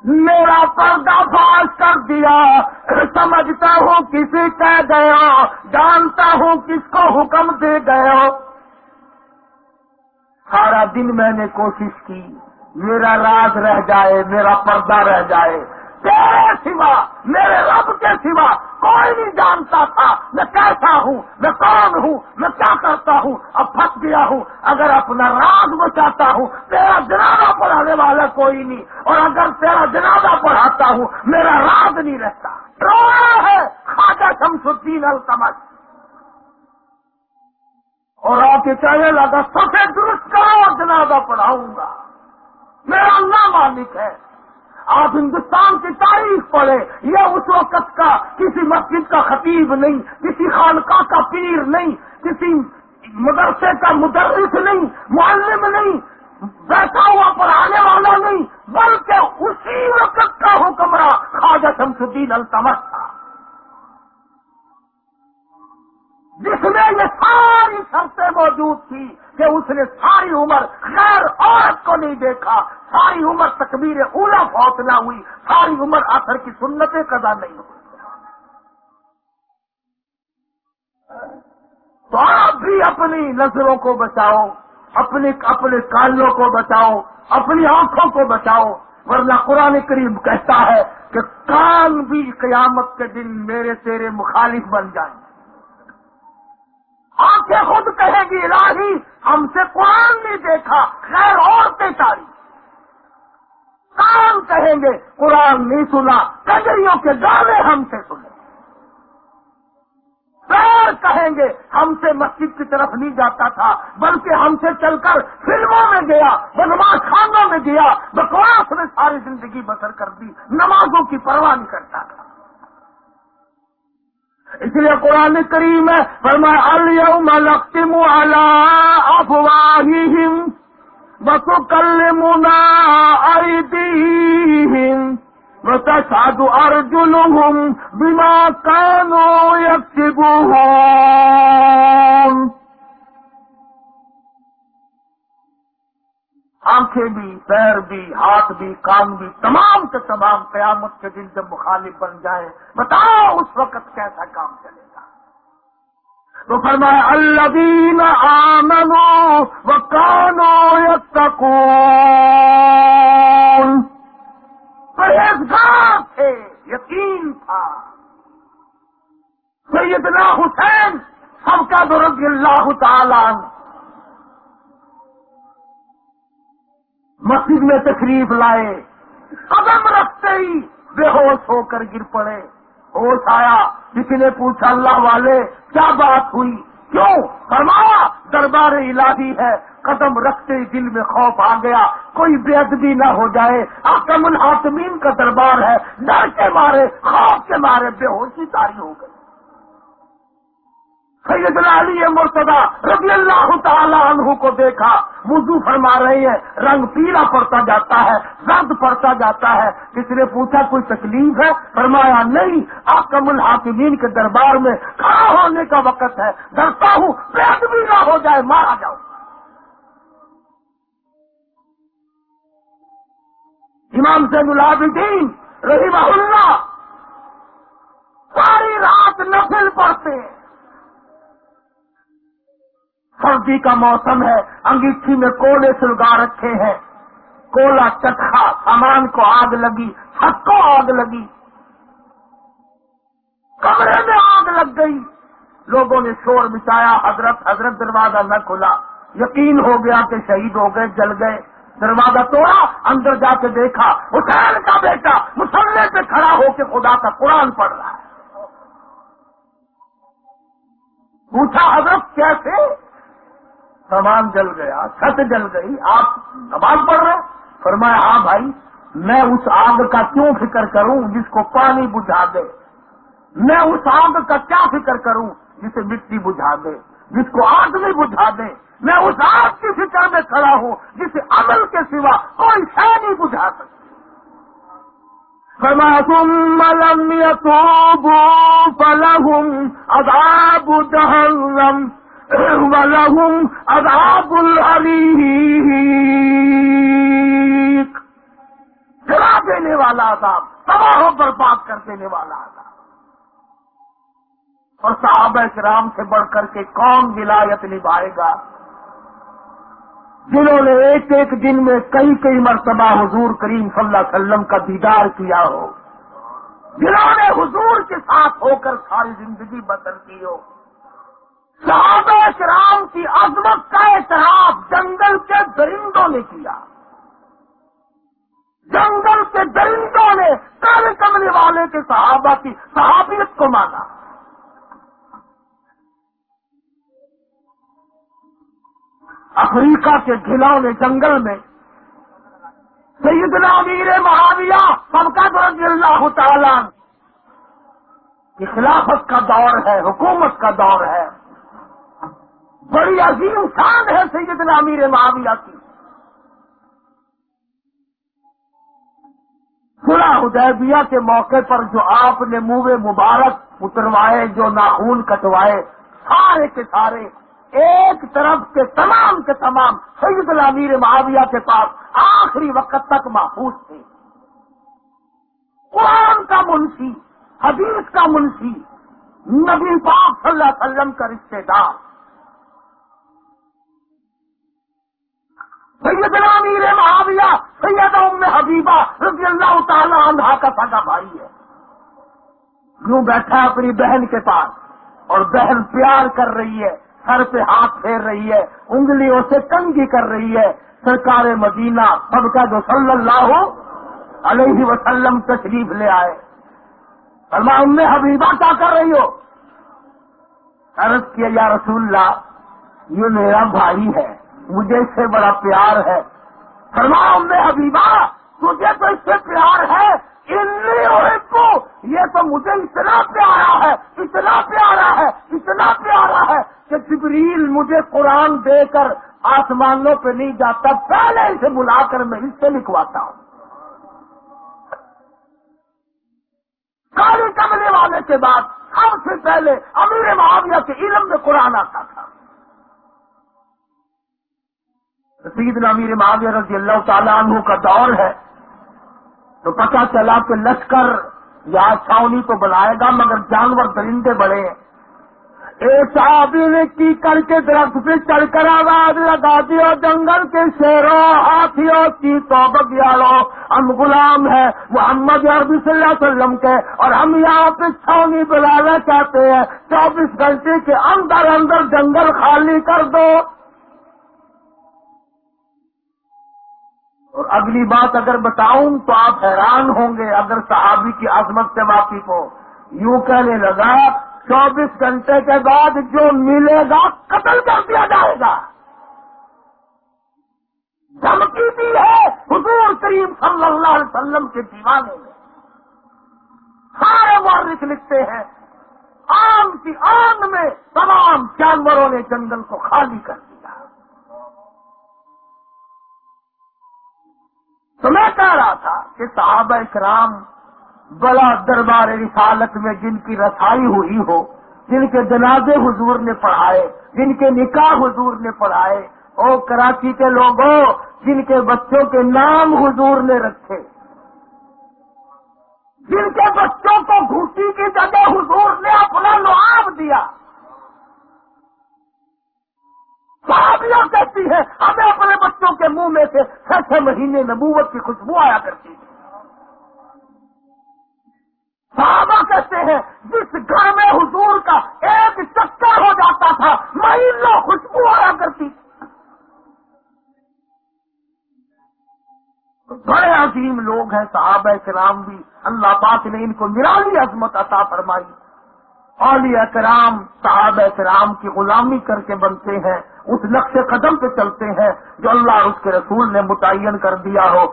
میرا پردہ فاش کر دیا۔ سمجھتا ہوں کسی کہہ گیا، جانتا ہوں کس کو حکم دے گیا۔ سارا دن میں نے کوشش کی، میرا راز رہ جائے، میرا پردہ رہ جائے۔ تیرے سوا، میرے رب کے سوا کوئی نہیں جانتا تھا میں کیسا ہوں، میں کون ہوں، میں کیا کرتا ہوں، اب پھنس گیا ہوں، اگر اپنا راز بچاتا ہوں، تیرا جنازہ پڑھانے والا کوئی نہیں، اور اگر تیرا جنازہ پڑھاتا ہوں، میرا راز نہیں رہتا۔ ہے خاجہ شمس الدین التمش اور آ کے کہنے لگا، سفید درست کرو اور جنازہ پڑھاؤں گا۔ میرا اللہ مالک ہے۔ آپ ہندوستان کی تاریخ پڑھے، یہ اس وقت کا کسی مسجد کا خطیب نہیں، کسی خانقاہ کا پیر نہیں، کسی مدرسے کا مدرس نہیں، معلم نہیں، بیٹھا ہوا پڑھانے والا نہیں، بلکہ اسی وقت کا حکمراں خواجہ شمس الدین التمس تھا۔ جس میں یہ ساری شرطیں موجود تھی کہ اس نے ساری عمر غیر عورت کو نہیں دیکھا، ساری عمر تکبیر اولا فوت نہ ہوئی، ساری عمر آخر کی سنتیں قدا نہیں ہوئی۔ تو آپ بھی اپنی نظروں کو بچاؤ اپنے اپنے کانوں کو بچاؤ اپنی آنکھوں کو بچاؤ ورنہ قرآن کریم کہتا ہے کہ کان بھی قیامت کے دن میرے تیرے مخالف بن جائیں۔ آنکھیں خود کہے گی راہی ہم سے قرآن نہیں دیکھا خیر عورتیں ساری کام کہیں گے، قرآن نہیں سنا، کجریوں کے گانے ہم سے سنے پیر کہیں گے، ہم سے مسجد کی طرف نہیں جاتا تھا، بلکہ ہم سے چل کر فلموں میں گیا بدماش خانوں میں گیا، بکواس میں ساری زندگی بسر کر دی، نمازوں کی پرواہ نہیں کرتا تھا۔ اس لیے قرآن کریم ہے، فرمایا اليوم کل منا افواههم وتكلمنا ايديهم وتشهد ارجلهم بما كانوا يكسبون آنکھیں بھی، پیر بھی، ہاتھ بھی، کان بھی، تمام کے تمام قیامت کے دن جب مخالف بن جائے، بتاؤ اس وقت کیسا کام چلے گا؟ تو فرمایا، الذین آمنوا وکانوا یتقون۔ پرہیزگار تھے یقین تھا۔ سیدنا حسین سب کا درد اللہ تعالی مسجد میں تشریف لائے، قدم رکھتے ہی بے ہوش ہو کر گر پڑے۔ ہوش آیا، کسی نے پوچھا، اللہ والے، کیا بات ہوئی؟ کیوں؟ فرمایا دربار الہی ہے۔ قدم رکھتے ہی دل میں خوف آ گیا۔ کوئی بے ادبی نہ ہو جائے۔ آکم الحاطمین کا دربار ہے۔ ڈر کے مارے، خوف کے مارے، بے ہوشی تاری ہو گئی۔ سیدنا علی مرتدہ رضی اللہ تعالی عنہ کو دیکھا، وضو فرما رہے ہیں، رنگ پیلا پڑتا جاتا ہے زرد پڑتا جاتا ہے۔ کسی نے پوچھا، کوئی تکلیف ہے؟ فرمایا، نہیں، آپ آکم الحاکمین کے دربار میں کھڑا ہونے کا وقت ہے۔ ڈرتا ہوں پیٹ بھی نہ ہو جائے، مارا جاؤ۔ امام سے العابدین رحمہ اللہ ساری رات نفل پڑھتے ہیں۔ سردی کا موسم ہے، انگیٹھی میں کولے سلگا رکھے ہیں۔ کولا چٹکا سامان کو آگ لگی چھت کو آگ لگی۔ کمرے میں آگ لگ گئی۔ لوگوں نے شور مچایا، حضرت حضرت دروازہ نہ کھلا۔ یقین ہو گیا کہ شہید ہو گئے، جل گئے۔ دروازہ توڑا، اندر جا کے دیکھا، حسین کا بیٹا مسلح پہ کھڑا ہو کے خدا کا قرآن پڑھ رہا ہے۔ پوچھا، حضرت کیسے؟ سامان جل گیا، چھت جل گئی، آپ نماز پڑھ رہے فرمایا ہاں بھائی، میں اس آگ کا کیوں فکر کروں جس کو پانی بجھا دے؟ میں اس آگ کا کیا فکر کروں جسے مٹی بجھا دے، جس کو آگ نہیں بجھا دے؟ میں اس آگ کی فکر میں کھڑا ہوں جسے عمل کے سوا کوئی شہ نہیں بجھا سکتی ثم لم يتوبوا فلهم عذاب جهنم ولهم عذاب الحريق جلا دینے والا عذاب، تباہ و برباد کر دینے والا عذاب. اور صحابہ کرام سے بڑھ کر کے کون ولایت نبھائے گا؟ جنہوں نے ایک ایک دن میں کئی کئی مرتبہ حضور کریم صلی اللہ علیہ وسلم کا دیدار کیا ہو، جنہوں نے حضور کے ساتھ ہو کر ساری زندگی بسر کی ہو۔ صحابہ کرام کی عظمت کا اعتراف جنگل کے درندوں نے کیا۔ جنگل کے درندوں نے کالے کمنے والے کے صحابہ کی صحابیت کو مانا۔ افریقہ کے گھلونے جنگل میں سیدنا امیر مہاویہ سب کا رضی اللہ تعالیٰ کی خلافت کا دور ہے، حکومت کا دور ہے۔ بڑی عظیم شان ہے سیدنا امیر معاویہ کی۔ صلح حدیبیہ کے موقع پر جو آپ نے منہ مبارک اتروائے، جو ناخون کٹوائے، سارے کے سارے، ایک طرف کے تمام کے تمام سید الامیر معاویہ کے پاس آخری وقت تک محفوظ تھے۔ قرآن کا منشی، حدیث کا منشی، نبی پاک صلی اللہ علیہ وسلم کا رشتے دار۔ سید الامیر معاویہ سید ام حبیبہ رضی اللہ تعالی عنہ کا سگا بھائی ہے۔ یوں بیٹھا اپنی بہن کے پاس اور بہن پیار کر رہی ہے، سر پہ ہاتھ پھیر رہی ہے، انگلیوں سے کنگی کر رہی ہے۔ سرکار مدینہ سب کا جو صلی اللہ علیہ وسلم تشریف لے آئے۔ فرما ام حبیبہ، کیا کر رہی ہو؟ عرض کیا، یا رسول اللہ، یہ میرا بھائی ہے۔ مجھے اس سے بڑا پیار ہے۔ فرما ام حبیبہ، تجھے تو اس سے پیار ہے۔ کو یہ تو مجھے اتنا پیارا ہے، اتنا پیارا ہے، اتنا پیارا ہے کہ جبریل مجھے قرآن دے کر آسمانوں پہ نہیں جاتا، پہلے اسے بلا کر میں اس سے لکھواتا ہوں۔ کالی کملے والے کے بعد سب سے پہلے امیر معاویہ کے علم میں قرآن آتا تھا۔ سید امیر معاویہ رضی اللہ تعالیٰ عنہ کا دور ہے۔ تو پتا چلا کہ لشکر یا چھاونی تو بنائے گا، مگر جانور درندے بڑے ہیں۔ نے کی کر کے درخت پہ چڑھ کر آواز لگا دیا جنگل کے شیروں، ہاتھیوں کی تو بگیارو ہم غلام ہے محمد عربی صلی اللہ علیہ وسلم کے۔ اور ہم یہاں پہ چھاونی بلانا چاہتے ہیں۔ چوبیس گھنٹے کے اندر اندر جنگل خالی کر دو۔ اور اگلی بات اگر بتاؤں تو آپ حیران ہوں گے اگر صحابی کی عظمت سے واقف ہو۔ یوں کہنے لگا، چوبیس گھنٹے کے بعد جو ملے گا قتل کر دیا جائے گا۔ دھمکی بھی ہے حضور کریم صلی اللہ علیہ وسلم کے دیوانے میں۔ سارے مورخ لکھتے ہیں، آم کی آن میں تمام جانوروں نے جنگل کو خالی کر دیا۔ تو میں کہہ رہا تھا کہ صحابہ کرام بڑا دربار رسالت میں جن کی رسائی ہوئی ہو، جن کے جنازے حضور نے پڑھائے، جن کے نکاح حضور نے پڑھائے، او کراچی کے لوگوں، جن کے بچوں کے نام حضور نے رکھے۔ جن کے بچوں کو گھوٹی کی جگہ حضور نے اپنا لعاب دیا۔ صحابیہ کہتی ہے۔ ہمیں اپنے بچوں کے منہ میں سے چھ چھ مہینے نبوت کی خوشبو آیا کرتی صحابہ کہتے ہیں، جس گھر میں حضور کا ایک چکر ہو جاتا تھا مہینوں خوشبو آیا کرتی۔ بڑے عظیم لوگ ہیں، صحابہ کرام بھی۔ اللہ پاک نے ان کو نرالی عظمت عطا فرمائی۔ اولیاء اکرام، صحابہ کرام کی غلامی کر کے بنتے ہیں، اس نقش قدم پہ چلتے ہیں جو اللہ اور اس کے رسول نے متعین کر دیا ہو۔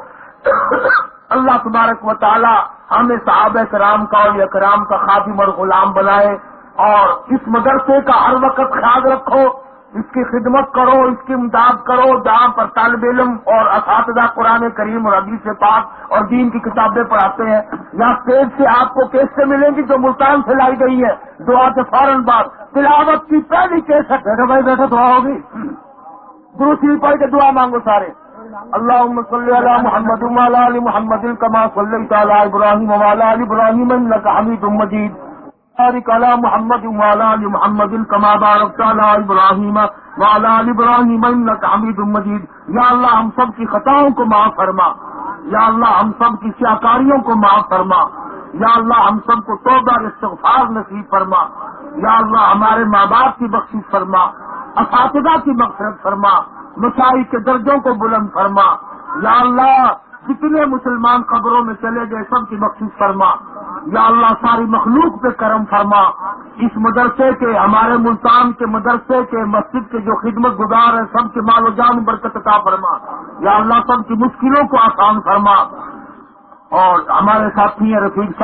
اللہ تبارک و تعالی ہمیں صحابہ کرام کا اور کرام کا خادم اور غلام بنائے اور اس مدرسے کا ہر وقت خیال رکھو۔ اس کی خدمت کرو، اس کی امداد کرو، جہاں پر طالب علم اور اساتذہ قرآن کریم اور حدیث سے پاک اور دین کی کتابیں پڑھاتے ہیں۔ یہاں اسٹیج سے آپ کو کیس سے ملیں گی جو ملتان سے لائی گئی ہے؟ دعا کے فوراً بعد۔ تلاوت کی پہلی کیس ہے بھائی بیٹھے دعا ہوگی۔ دوسری پڑھ کے دعا مانگو سارے۔ اللہ صلی اللہ محمد علی محمد کما صلی اللہ ابراہیم علی ابراہیم حمید مجید۔ بارك على محمد وعلى آل محمد كما باركت على إبراهيم وعلى آل إبراهيم إنك حميد مجيد یا اللہ ہم سب کی خطاؤں کو معاف فرما۔ یا اللہ ہم سب کی سیاکاریوں کو معاف فرما۔ یا اللہ ہم سب کو توبہ استغفار نصیب فرما۔ یا اللہ ہمارے ماں باپ کی بخشش فرما۔ اساتذہ کی مقصد فرما۔ مشاعری کے درجوں کو بلند فرما۔ یا اللہ جتنے مسلمان قبروں میں چلے گئے سب کی مخصوص فرما۔ یا اللہ ساری مخلوق پہ کرم فرما۔ اس مدرسے کے، ہمارے ملتان کے مدرسے کے، مسجد کے جو خدمت گزار ہیں، سب کے مال و جان برکت عطا فرما۔ یا اللہ سب کی مشکلوں کو آسان فرما۔ اور ہمارے ساتھی ہیں رفیق صاحب